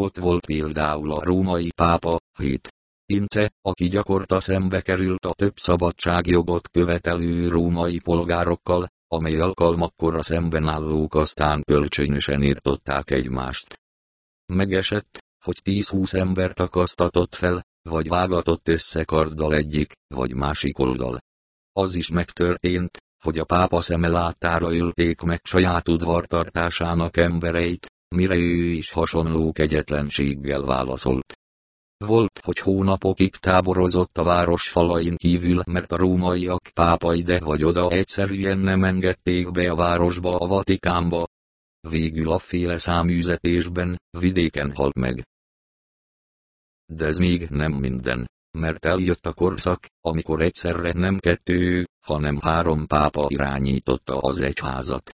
Ott volt például a római pápa, hét Ince, aki gyakorta szembe került a több szabadságjogot követelő római polgárokkal, amely alkalmakkor a szemben állók aztán kölcsönösen írtották egymást. Megesett, hogy 10-20 embert akasztatott fel, vagy vágatott össze karddal egyik, vagy másik oldal. Az is megtörtént, hogy a pápa szeme láttára ölték meg saját udvartartásának embereit, mire ő is hasonló kegyetlenséggel válaszolt. Volt, hogy hónapokig táborozott a város falain kívül, mert a rómaiak pápa ide vagy oda egyszerűen nem engedték be a városba a Vatikánba. Végül a féle száműzetésben, vidéken halt meg. De ez még nem minden, mert eljött a korszak, amikor egyszerre nem kettő, hanem három pápa irányította az egyházat.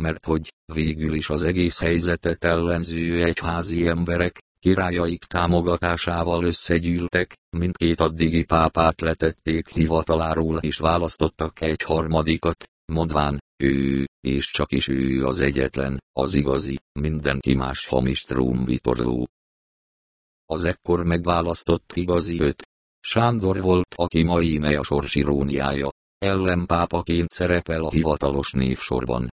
Mert hogy, végül is az egész helyzetet ellenző egyházi emberek, királyaik támogatásával összegyűltek, mindkét addigi pápát letették hivataláról és választottak egy harmadikat, mondván, ő, és csak is ő az egyetlen, az igazi, mindenki más hamis trónvitorló. Az ekkor megválasztott igazi öt. Sándor volt, aki mai a sors iróniája, ellenpápaként szerepel a hivatalos névsorban.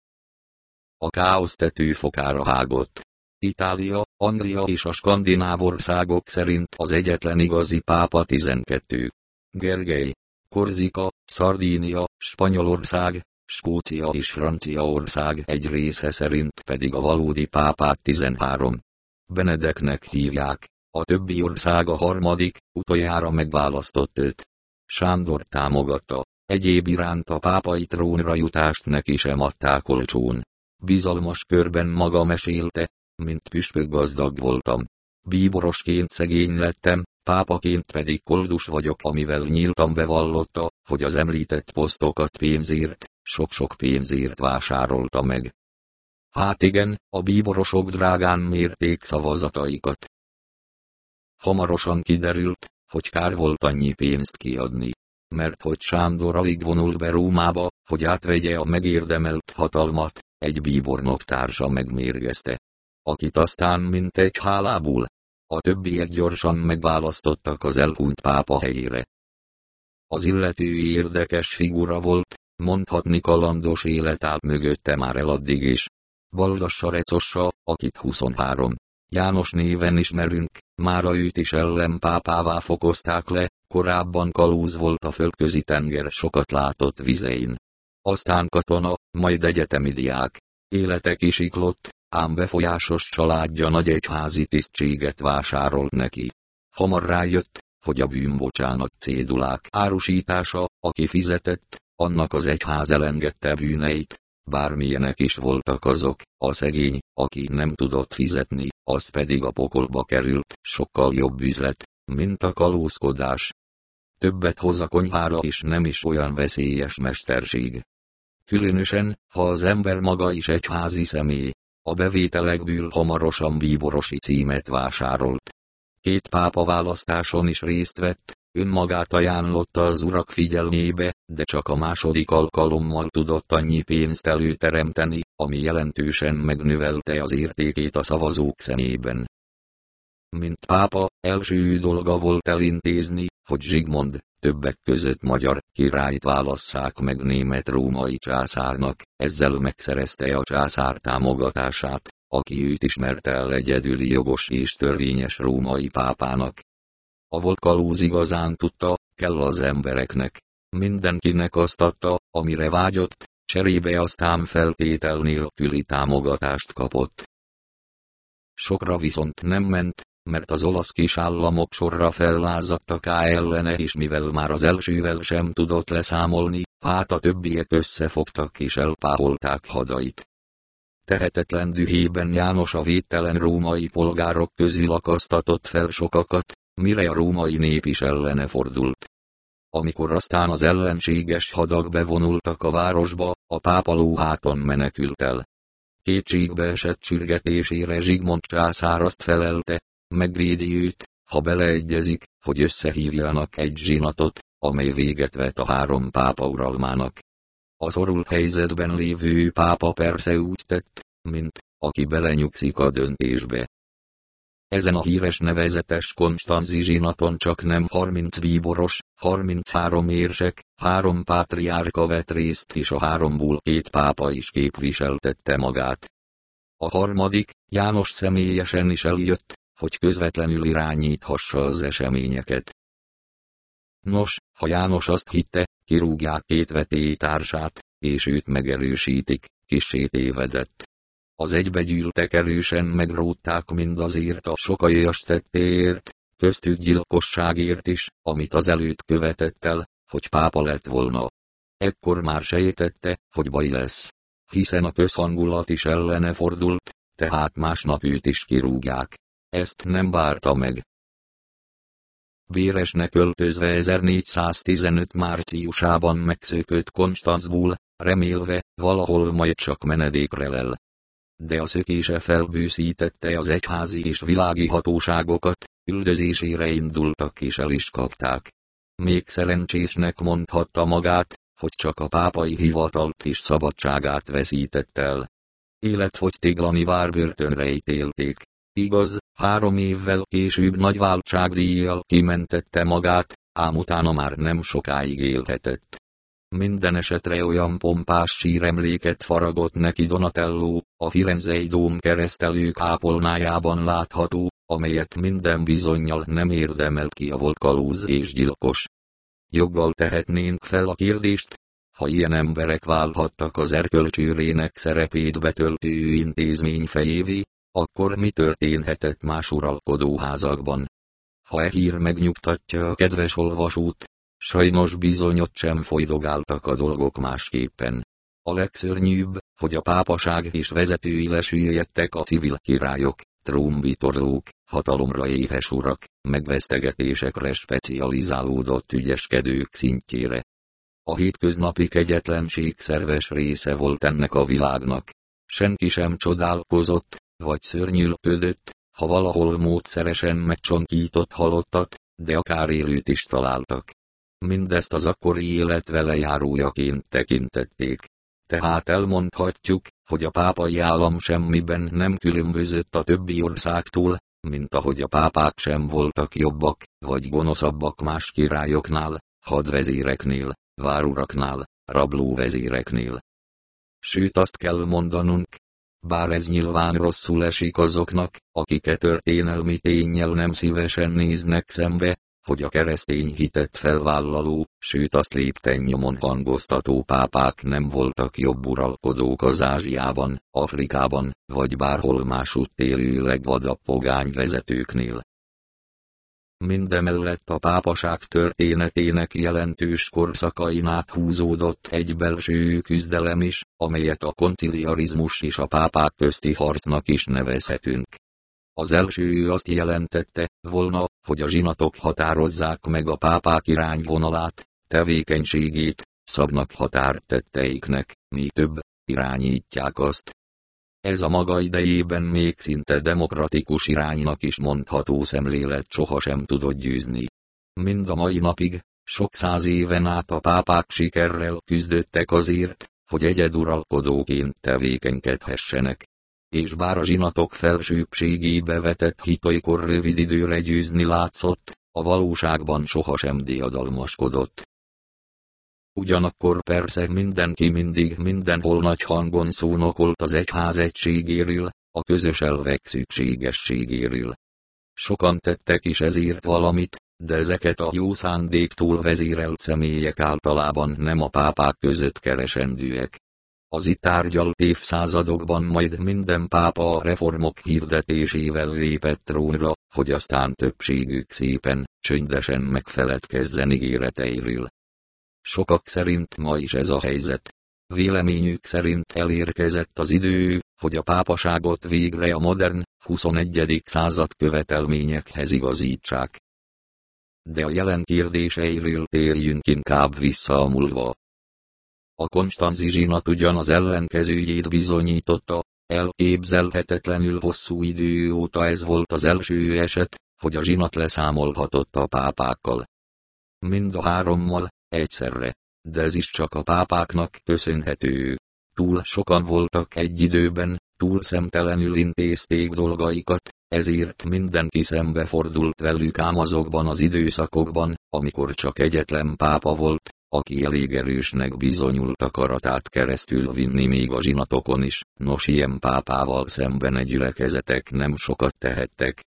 A káosz tetőfokára hágott. Itália, Anglia és a skandináv országok szerint az egyetlen igazi pápa 12. Gergely, Korzika, Szardínia, Spanyolország, Skócia és Franciaország egy része szerint pedig a valódi pápát 13. Benedeknek hívják, a többi ország a harmadik, utoljára megválasztott őt. Sándor támogatta, egyéb iránt a pápai trónra jutást neki sem adták olcsón. bizalmas körben maga mesélte, mint püspök gazdag voltam. Bíborosként szegény lettem, pápaként pedig koldus vagyok, amivel nyíltan bevallotta, hogy az említett posztokat pénzért, sok-sok pénzért vásárolta meg. Hát igen, a bíborosok drágán mérték szavazataikat. Hamarosan kiderült, hogy kár volt annyi pénzt kiadni. Mert hogy Sándor alig vonult be Rómába, hogy átvegye a megérdemelt hatalmat, egy bíbornok társa megmérgezte. Akit aztán mint egy hálából, a többiek gyorsan megválasztottak az elhunyt pápa helyére. Az illető érdekes figura volt, mondhatni kalandos élet állt mögötte már el addig is. Valdassa Recossa, akit 23. János néven ismerünk, mára őt is ellenpápává fokozták le, korábban kalóz volt a földközi tenger sokat látott vizein. Aztán katona, majd egyetemi diák. Élete kisiklott, ám befolyásos családja nagy egyházi tisztséget vásárolt neki. Hamar rájött, hogy a bűnbocsánat cédulák árusítása, aki fizetett, annak az egyház elengedte bűneit, bármilyenek is voltak azok, a szegény, aki nem tudott fizetni, az pedig a pokolba került, sokkal jobb üzlet, mint a kalózkodás. Többet hoz a konyhára és nem is olyan veszélyes mesterség. Különösen, ha az ember maga is egyházi személy, a bevételekből hamarosan bíborosi címet vásárolt. Két pápa választáson is részt vett, önmagát ajánlotta az urak figyelmébe, de csak a második alkalommal tudott annyi pénzt előteremteni, ami jelentősen megnövelte az értékét a szavazók szemében. Mint pápa, első dolga volt elintézni, hogy Zsigmond, többek között magyar királyt válasszák meg német-római császárnak, ezzel megszerezte a császár támogatását, aki őt ismerte el egyedüli jogos és törvényes római pápának. A volt kalóz igazán tudta, kell az embereknek. Mindenkinek azt adta, amire vágyott, cserébe aztán feltétel nélküli támogatást kapott. Sokra viszont nem ment, mert az olasz kisállamok sorra fellázadtak á ellene és mivel már az elsővel sem tudott leszámolni, hát a többiek összefogtak és elpáholták hadait. Tehetetlen dühében János a védtelen római polgárok közül akasztatott fel sokakat, mire a római nép is ellene fordult. Amikor aztán az ellenséges hadak bevonultak a városba, a pápa lóháton menekült el. Kétségbe esett sürgetésére Zsigmond császár azt felelte, megvédi őt, ha beleegyezik, hogy összehívjanak egy zsinatot, amely véget vet a három pápa uralmának. Az orult helyzetben lévő pápa persze úgy tett, mint aki belenyugszik a döntésbe. Ezen a híres nevezetes Konstanzi zsinaton csak nem 30 bíboros, 33 érsek, három pátriárka vett részt és a háromból két pápa is képviseltette magát. A harmadik, János személyesen is eljött, hogy közvetlenül irányíthassa az eseményeket. Nos, ha János azt hitte, kirúgják két vetélytársát, és őt megerősítik, kisé tévedett. Az egybegyűltek erősen megrótták mindazért a sokajas tettéért, köztük gyilkosságért is, amit az előtt követett el, hogy pápa lett volna. Ekkor már sejtette, hogy baj lesz. Hiszen a közhangulat is ellene fordult, tehát másnap őt is kirúgják. Ezt nem várta meg. Véresnek öltözve 1415 márciusában megszökött Konstanzból, remélve, valahol majd csak menedékre lel. De a szökése felbőszítette az egyházi és világi hatóságokat, üldözésére indultak és el is kapták. Még szerencsésnek mondhatta magát, hogy csak a pápai hivatalt és szabadságát veszített el. Életfogytéglani várbörtönre ítélték. Igaz, három évvel később nagy váltságdíjjal kimentette magát, ám utána már nem sokáig élhetett. Minden esetre olyan pompás síremléket faragott neki Donatello, a Firenzei dóm keresztelő kápolnájában látható, amelyet minden bizonyal nem érdemel ki a volt kalóz és gyilkos. Joggal tehetnénk fel a kérdést, ha ilyen emberek válhattak az erkölcsőrének szerepét betöltő intézmény fejévé, akkor mi történhetett más uralkodóházakban? Ha e hír megnyugtatja a kedves olvasót, sajnos bizony ott sem folydogáltak a dolgok másképpen. A legszörnyűbb, hogy a pápaság és vezetői lesüllyedtek a civil királyok, trónvitorlók, hatalomra éhes urak, megvesztegetésekre specializálódott ügyeskedők szintjére. A hétköznapi kegyetlenség szerves része volt ennek a világnak. Senki sem csodálkozott, vagy szörnyűlködött, ha valahol módszeresen megcsonkított halottat, de akár élőt is találtak. Mindezt az akkori élet velejárójaként tekintették. Tehát elmondhatjuk, hogy a pápai állam semmiben nem különbözött a többi országtól, mint ahogy a pápák sem voltak jobbak, vagy gonoszabbak más királyoknál, hadvezéreknél, váruraknál, rablóvezéreknél. Sőt azt kell mondanunk, bár ez nyilván rosszul esik azoknak, akik e történelmi tényel nem szívesen néznek szembe, hogy a keresztény hitet felvállaló, sőt azt lépten nyomon hangoztató pápák nem voltak jobb uralkodók az Ázsiában, Afrikában, vagy bárhol másutt élő legvadabb pogány vezetőknél. Mindemellett a pápaság történetének jelentős korszakain át húzódott egy belső küzdelem is, amelyet a konciliarizmus és a pápák közti harcnak is nevezhetünk. Az első azt jelentette volna, hogy a zsinatok határozzák meg a pápák irányvonalát, tevékenységét, szabnak határtetteiknek, mi több, irányítják azt. Ez a maga idejében még szinte demokratikus iránynak is mondható szemlélet sohasem tudott győzni. Mind a mai napig, sok száz éven át a pápák sikerrel küzdöttek azért, hogy egyeduralkodóként tevékenykedhessenek és bár a zsinatok felsőbbségébe vetett hitaikor rövid időre győzni látszott, a valóságban sohasem diadalmaskodott. Ugyanakkor persze mindenki mindig mindenhol nagy hangon szónokolt az egyház egységéről, a közös elvek szükségességéről. Sokan tettek is ezért valamit, de ezeket a jó szándéktól vezérelt személyek általában nem a pápák között keresendőek. Az itt tárgyalt évszázadokban majd minden pápa a reformok hirdetésével lépett trónra, hogy aztán többségük szépen, csöndesen megfeledkezzen ígéreteiről. Sokak szerint ma is ez a helyzet. Véleményük szerint elérkezett az idő, hogy a pápaságot végre a modern, 21. század követelményekhez igazítsák. De a jelen kérdéseiről térjünk inkább vissza a múlva. A konstanzi zsinat ugyan az ellenkezőjét bizonyította, elképzelhetetlenül hosszú idő óta ez volt az első eset, hogy a zsinat leszámolhatott a pápákkal. Mind a hárommal, egyszerre, de ez is csak a pápáknak köszönhető. Túl sokan voltak egy időben, túl szemtelenül intézték dolgaikat, ezért mindenki szembefordult velük ám azokban az időszakokban, amikor csak egyetlen pápa volt, aki elég erősnek bizonyult akaratát keresztül vinni még a zsinatokon is, nos ilyen pápával szemben egy gyülekezetek nem sokat tehettek.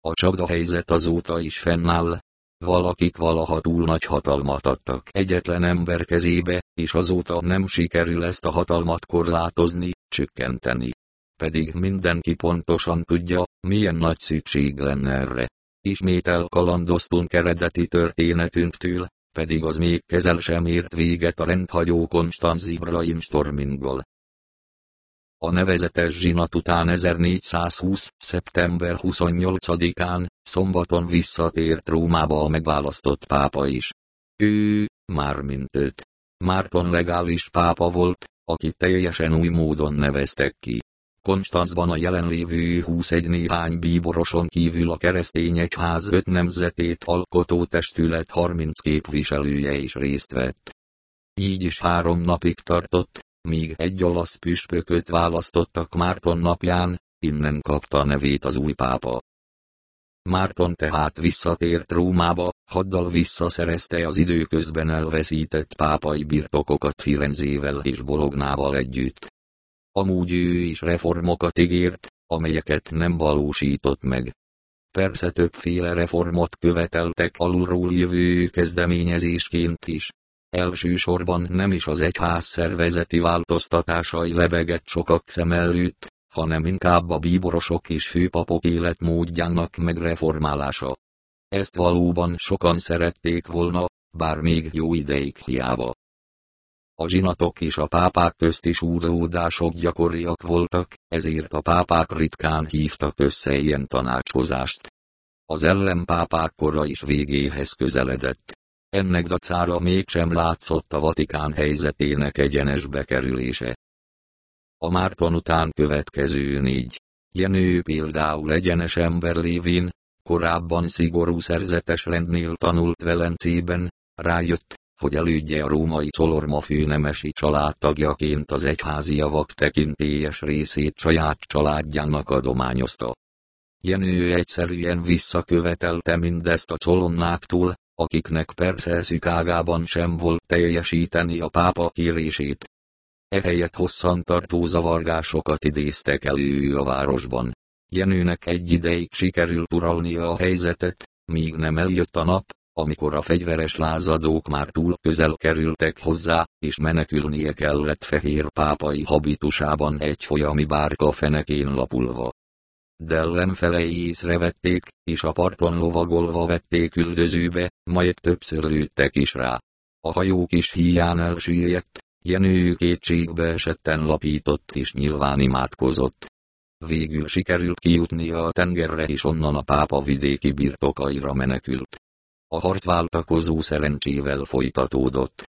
A csapda helyzet azóta is fennáll, valakik valaha túl nagy hatalmat adtak egyetlen ember kezébe, és azóta nem sikerül ezt a hatalmat korlátozni, csökkenteni. Pedig mindenki pontosan tudja, milyen nagy szükség lenne erre. Ismét elkalandoztunk eredeti történetünktől, pedig az még kezel sem ért véget a rendhagyó Konstanz Storminggal. A nevezetes zsinat után 1420. szeptember 28-án, szombaton visszatért Rómába a megválasztott pápa is. Ő, mármint őt, Márton legális pápa volt, aki teljesen új módon neveztek ki. Konstanzban a jelenlévő 21 néhány bíboroson kívül a keresztény egyház öt nemzetét alkotó testület 30 képviselője is részt vett. Így is három napig tartott, míg egy olasz püspököt választottak Márton napján, innen kapta nevét az új pápa. Márton tehát visszatért Rómába, haddal visszaszerezte az időközben elveszített pápai birtokokat Firenzével és Bolognával együtt. Amúgy ő is reformokat ígért, amelyeket nem valósított meg. Persze többféle reformot követeltek alulról jövő kezdeményezésként is. Elsősorban nem is az egyház szervezeti változtatásai lebegett sokak szem előtt, hanem inkább a bíborosok és főpapok életmódjának megreformálása. Ezt valóban sokan szerették volna, bár még jó ideig hiába. A zsinatok és a pápák közt is úrlódások gyakoriak voltak, ezért a pápák ritkán hívtak össze ilyen tanácskozást. Az ellenpápák kora is végéhez közeledett. Ennek dacára mégsem látszott a Vatikán helyzetének egyenes bekerülése. A Márton után következő négy. Jenő például egyenes ember lévén, korábban szigorú szerzetes rendnél tanult Velencében, rájött, hogy elődje a római Colorma főnemesi családtagjaként az egyházi javak tekintélyes részét saját családjának adományozta. Jenő egyszerűen visszakövetelte mindezt a colonnáktól, akiknek persze szükágában sem volt teljesíteni a pápa kérését. Ehelyett hosszantartó zavargásokat idéztek elő a városban. Jenőnek egy ideig sikerült uralnia a helyzetet, míg nem eljött a nap, amikor a fegyveres lázadók már túl közel kerültek hozzá, és menekülnie kellett fehér pápai habitusában egy folyami bárka fenekén lapulva. De ellenfelei észrevették, és a parton lovagolva vették üldözőbe, majd többször lőttek is rá. A hajók is hiány elsüllyedt, Jenő kétségbe esetten lapított és nyilván imádkozott. Végül sikerült kijutnia a tengerre és onnan a pápa vidéki birtokaira menekült. A harc váltakozó szerencsével folytatódott.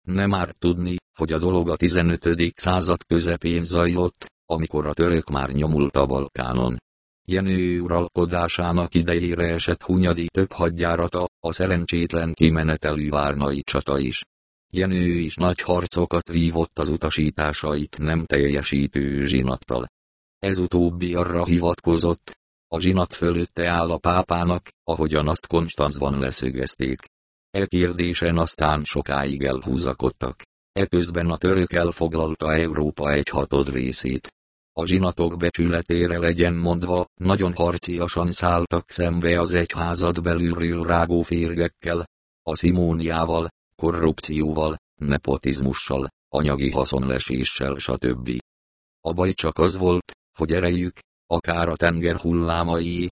Nem árt tudni, hogy a dolog a 15. század közepén zajlott, amikor a török már nyomult a Balkánon. Jenő uralkodásának idejére esett Hunyadi több hadjárata, a szerencsétlen kimenetelű várnai csata is. Jenő is nagy harcokat vívott az utasításait nem teljesítő zsinattal. Ez utóbbi arra hivatkozott, a zsinat fölötte áll a pápának, ahogyan azt Konstanzban leszögezték. E kérdésen aztán sokáig elhúzakodtak. Eközben a török elfoglalta Európa egy hatod részét. A zsinatok becsületére legyen mondva, nagyon harciasan szálltak szembe az egyházad belülről rágó férgekkel, a Simóniával, korrupcióval, nepotizmussal, anyagi haszonleséssel stb. A baj csak az volt, hogy erejük, akár a tenger hullámai,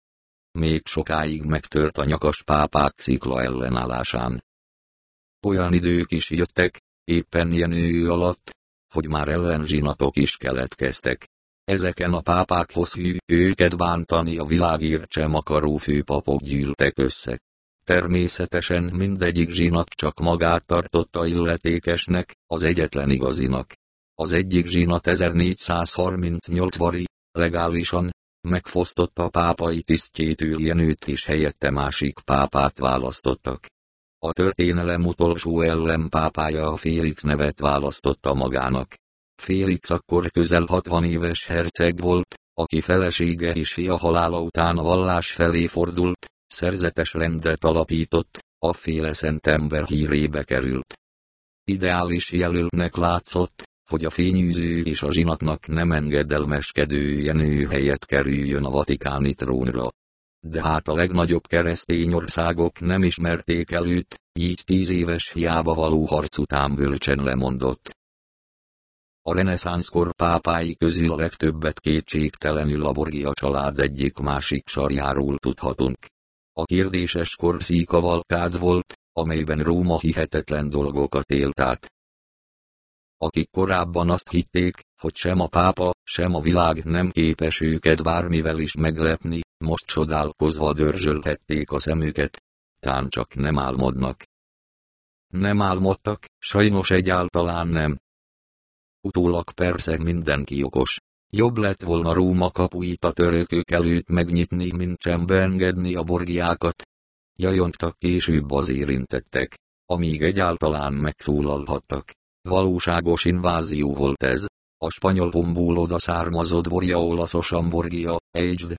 még sokáig megtört a nyakas pápák szikla ellenállásán. Olyan idők is jöttek, éppen Jenő alatt, hogy már ellenzsinatok is keletkeztek. Ezeken a pápákhoz hű őket bántani a világért sem akaró főpapok gyűltek össze. Természetesen mindegyik zsinat csak magát tartotta illetékesnek, az egyetlen igazinak. Az egyik zsinat 1438 bari, legálisan, megfosztotta pápai tisztjétől Jenőt és helyette másik pápát választottak. A történelem utolsó ellenpápája a Félix nevet választotta magának. Félix akkor közel 60 éves herceg volt, aki felesége és fia halála után a vallás felé fordult, szerzetes rendet alapított, a féle ember hírébe került. Ideális jelölnek látszott, hogy a fényűző és a zsinatnak nem engedelmeskedő Jenő helyett kerüljön a vatikáni trónra. De hát a legnagyobb keresztény országok nem ismerték el őt, így tíz éves hiába való harc után bölcsen lemondott. A reneszánszkor pápái közül a legtöbbet kétségtelenül a Borgia család egyik másik sarjáról tudhatunk. A kérdéses kor kavalkád volt, amelyben Róma hihetetlen dolgokat élt át. Akik korábban azt hitték, hogy sem a pápa, sem a világ nem képes őket bármivel is meglepni, most csodálkozva dörzsölhették a szemüket. Tán csak nem álmodnak. Nem álmodtak, sajnos egyáltalán nem. Utólag persze mindenki okos. Jobb lett volna Róma kapuit a törökök előtt megnyitni, mint sem beengedni a borgiákat. Jajonttak később az érintettek, amíg egyáltalán megszólalhattak. Valóságos invázió volt ez. A spanyol oda származott Borja olaszosan Borgia, Aged,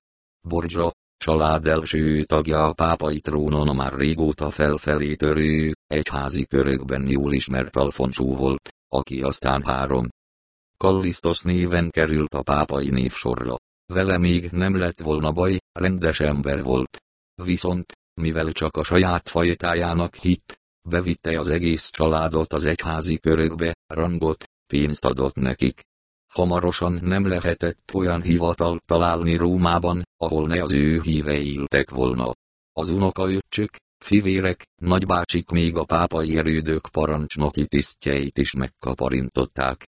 Borgia, család első tagja a pápai trónon már régóta felfelé törő, egyházi körökben jól ismert Alfonsó volt, aki aztán három Kallisztos néven került a pápai névsorra. Vele még nem lett volna baj, rendes ember volt. Viszont, mivel csak a saját fajtájának hitt, bevitte az egész családot az egyházi körökbe, rangot, pénzt adott nekik. Hamarosan nem lehetett olyan hivatalt találni Rómában, ahol ne az ő hívei éltek volna. Az unokaöccsök, fivérek, nagybácsik még a pápai erődök parancsnoki tisztjeit is megkaparintották.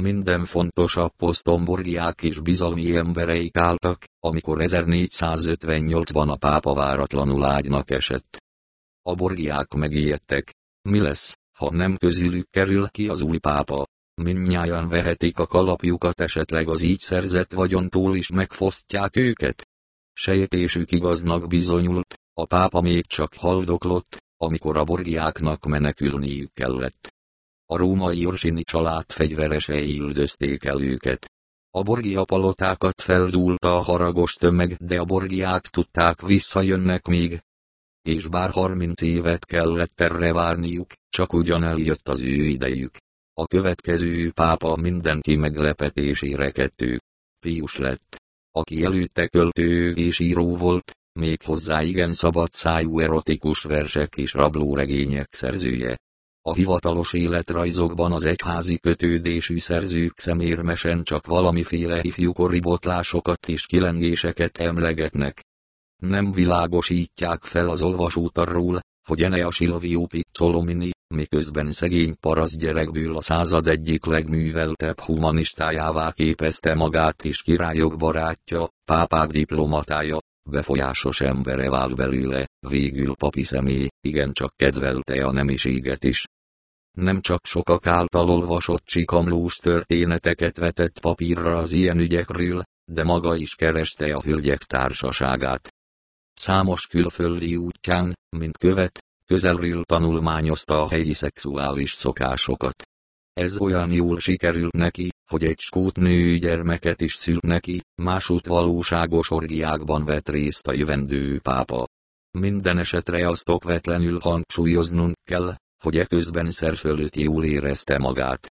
Minden fontosabb poszton és bizalmi embereik álltak, amikor 1458-ban a pápa váratlanul ágynak esett. A borgiák megijedtek. Mi lesz, ha nem közülük kerül ki az új pápa? Mindnyájan vehetik a kalapjukat esetleg az így szerzett vagyontól is megfosztják őket. Sejtésük igaznak bizonyult, a pápa még csak haldoklott, amikor a borgiáknak menekülniük kellett. A római Orsini család fegyveresei üldözték el őket. A borgia palotákat feldúlta a haragos tömeg, de a borgiák tudták visszajönnek még. És bár harminc évet kellett erre várniuk, csak ugyan eljött az ő idejük. A következő pápa mindenki meglepetésére kettő. Pius lett. Aki előtte költő és író volt, még hozzá igen szabad szájú erotikus versek és rablóregények szerzője. A hivatalos életrajzokban az egyházi kötődésű szerzők szemérmesen csak valamiféle ifjúkori botlásokat és kilengéseket emlegetnek. Nem világosítják fel az olvasót arról, hogy Enea Silvio Piccolomini, miközben szegény parasz gyerekből a század egyik legműveltebb humanistájává képezte magát és királyok barátja, pápák diplomatája, befolyásos embere vált belőle, végül papi személy, igencsak kedvelte a nemiséget is. Nem csak sokak által olvasott csikamlós történeteket vetett papírra az ilyen ügyekről, de maga is kereste a hölgyek társaságát. Számos külföldi útján, mint követ, közelről tanulmányozta a helyi szexuális szokásokat. Ez olyan jól sikerült neki, hogy egy skót nő gyermeket is szült neki, másút valóságos orgiákban vett részt a jövendő pápa. Minden esetre azt okvetlenül hangsúlyoznunk kell, hogy eközben szerfölött jól érezte magát.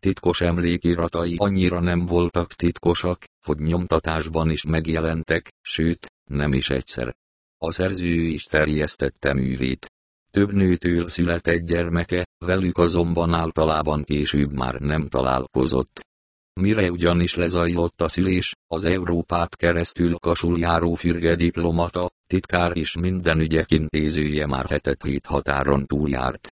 Titkos emlékiratai annyira nem voltak titkosak, hogy nyomtatásban is megjelentek, sőt, nem is egyszer. A szerző is terjesztette művét. Több nőtől született gyermeke, velük azonban általában később már nem találkozott. Mire ugyanis lezajlott a szülés, az Európát keresztül kasul járó fürge diplomata, titkár és minden ügyek intézője már hetet hét határon túljárt.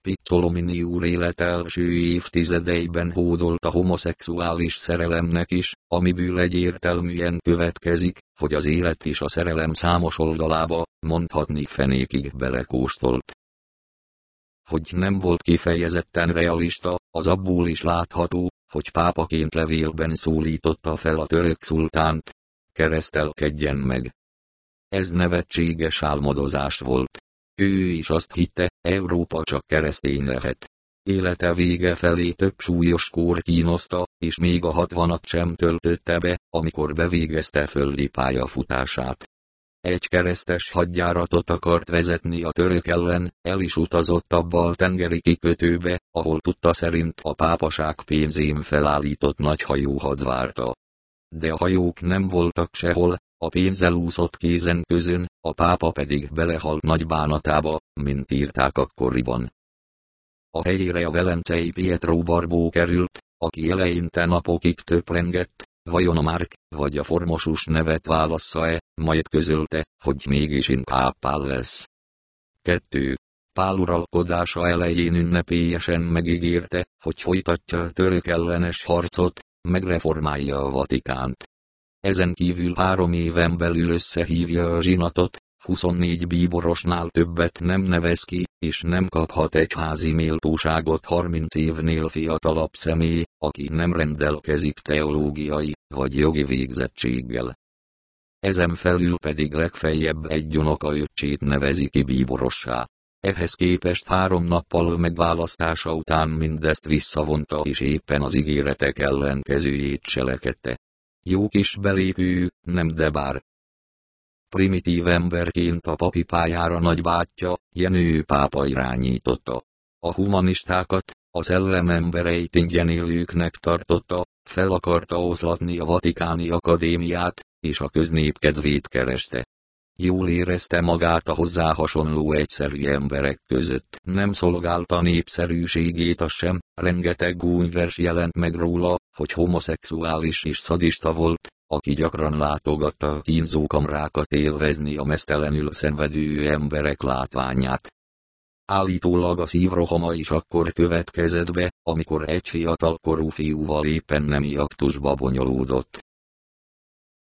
Piccolomini úr élet első évtizedeiben hódolt a homoszexuális szerelemnek is, amiből egyértelműen következik, hogy az élet és a szerelem számos oldalába, mondhatni fenékig belekóstolt. Hogy nem volt kifejezetten realista, az abból is látható, hogy pápaként levélben szólította fel a török szultánt. Keresztelkedjen meg. Ez nevetséges álmodozás volt. Ő is azt hitte, Európa csak keresztény lehet. Élete vége felé több súlyos kór kínoszta, és még a hatvanat sem töltötte be, amikor bevégezte földi pályafutását. Egy keresztes hadjáratot akart vezetni a török ellen, el is utazott abba a tengeri kikötőbe, ahol tudta szerint a pápaság pénzén felállított nagy hajóhad várta. De a hajók nem voltak sehol, a pénz elúszott kézen közön, a pápa pedig belehalt nagy bánatába, mint írták akkoriban. A helyére a velencei Pietro Barbó került, aki eleinte napokig töprengett, vajon a Márk, vagy a Formosus nevet válassza-e, majd közölte, hogy mégis inkább Pál lesz. 2. Pál uralkodása elején ünnepélyesen megígérte, hogy folytatja a török ellenes harcot, megreformálja a Vatikánt. Ezen kívül három éven belül összehívja a zsinatot, 24 bíborosnál többet nem nevez ki, és nem kaphat egy házi méltóságot 30 évnél fiatalabb személy, aki nem rendelkezik teológiai vagy jogi végzettséggel. Ezen felül pedig legfeljebb egy unoka öccsét nevezi ki bíborossá. Ehhez képest három nappal megválasztása után mindezt visszavonta és éppen az ígéretek ellenkezőjét cselekedte. Jó kis belépő, nem de bár. Primitív emberként a papi pályára nagybátyja, Jenő pápa irányította. A humanistákat, a szellem embereit ingyen élőknek tartotta, fel akarta oszlatni a Vatikáni Akadémiát, és a köznép kedvét kereste. Jól érezte magát a hozzá hasonló egyszerű emberek között. Nem szolgálta népszerűségét a sem, rengeteg gúnyvers jelent meg róla, hogy homoszexuális és szadista volt, aki gyakran látogatta a kínzókamrákat élvezni a mesztelenül szenvedő emberek látványát. Állítólag a szívrohama is akkor következett be, amikor egy fiatal korú fiúval éppen nemi aktusba bonyolódott.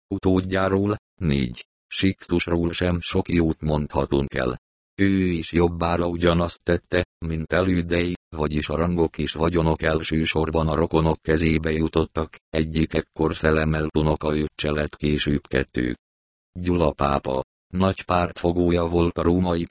Utódjáról, négy. Sixtusról sem sok jót mondhatunk el. Ő is jobbára ugyanazt tette, mint elődei, vagyis a rangok és vagyonok elsősorban a rokonok kezébe jutottak, egyik ekkor felemelt unoka öccse lett később kettő. Gyula pápa, nagy pártfogója volt a római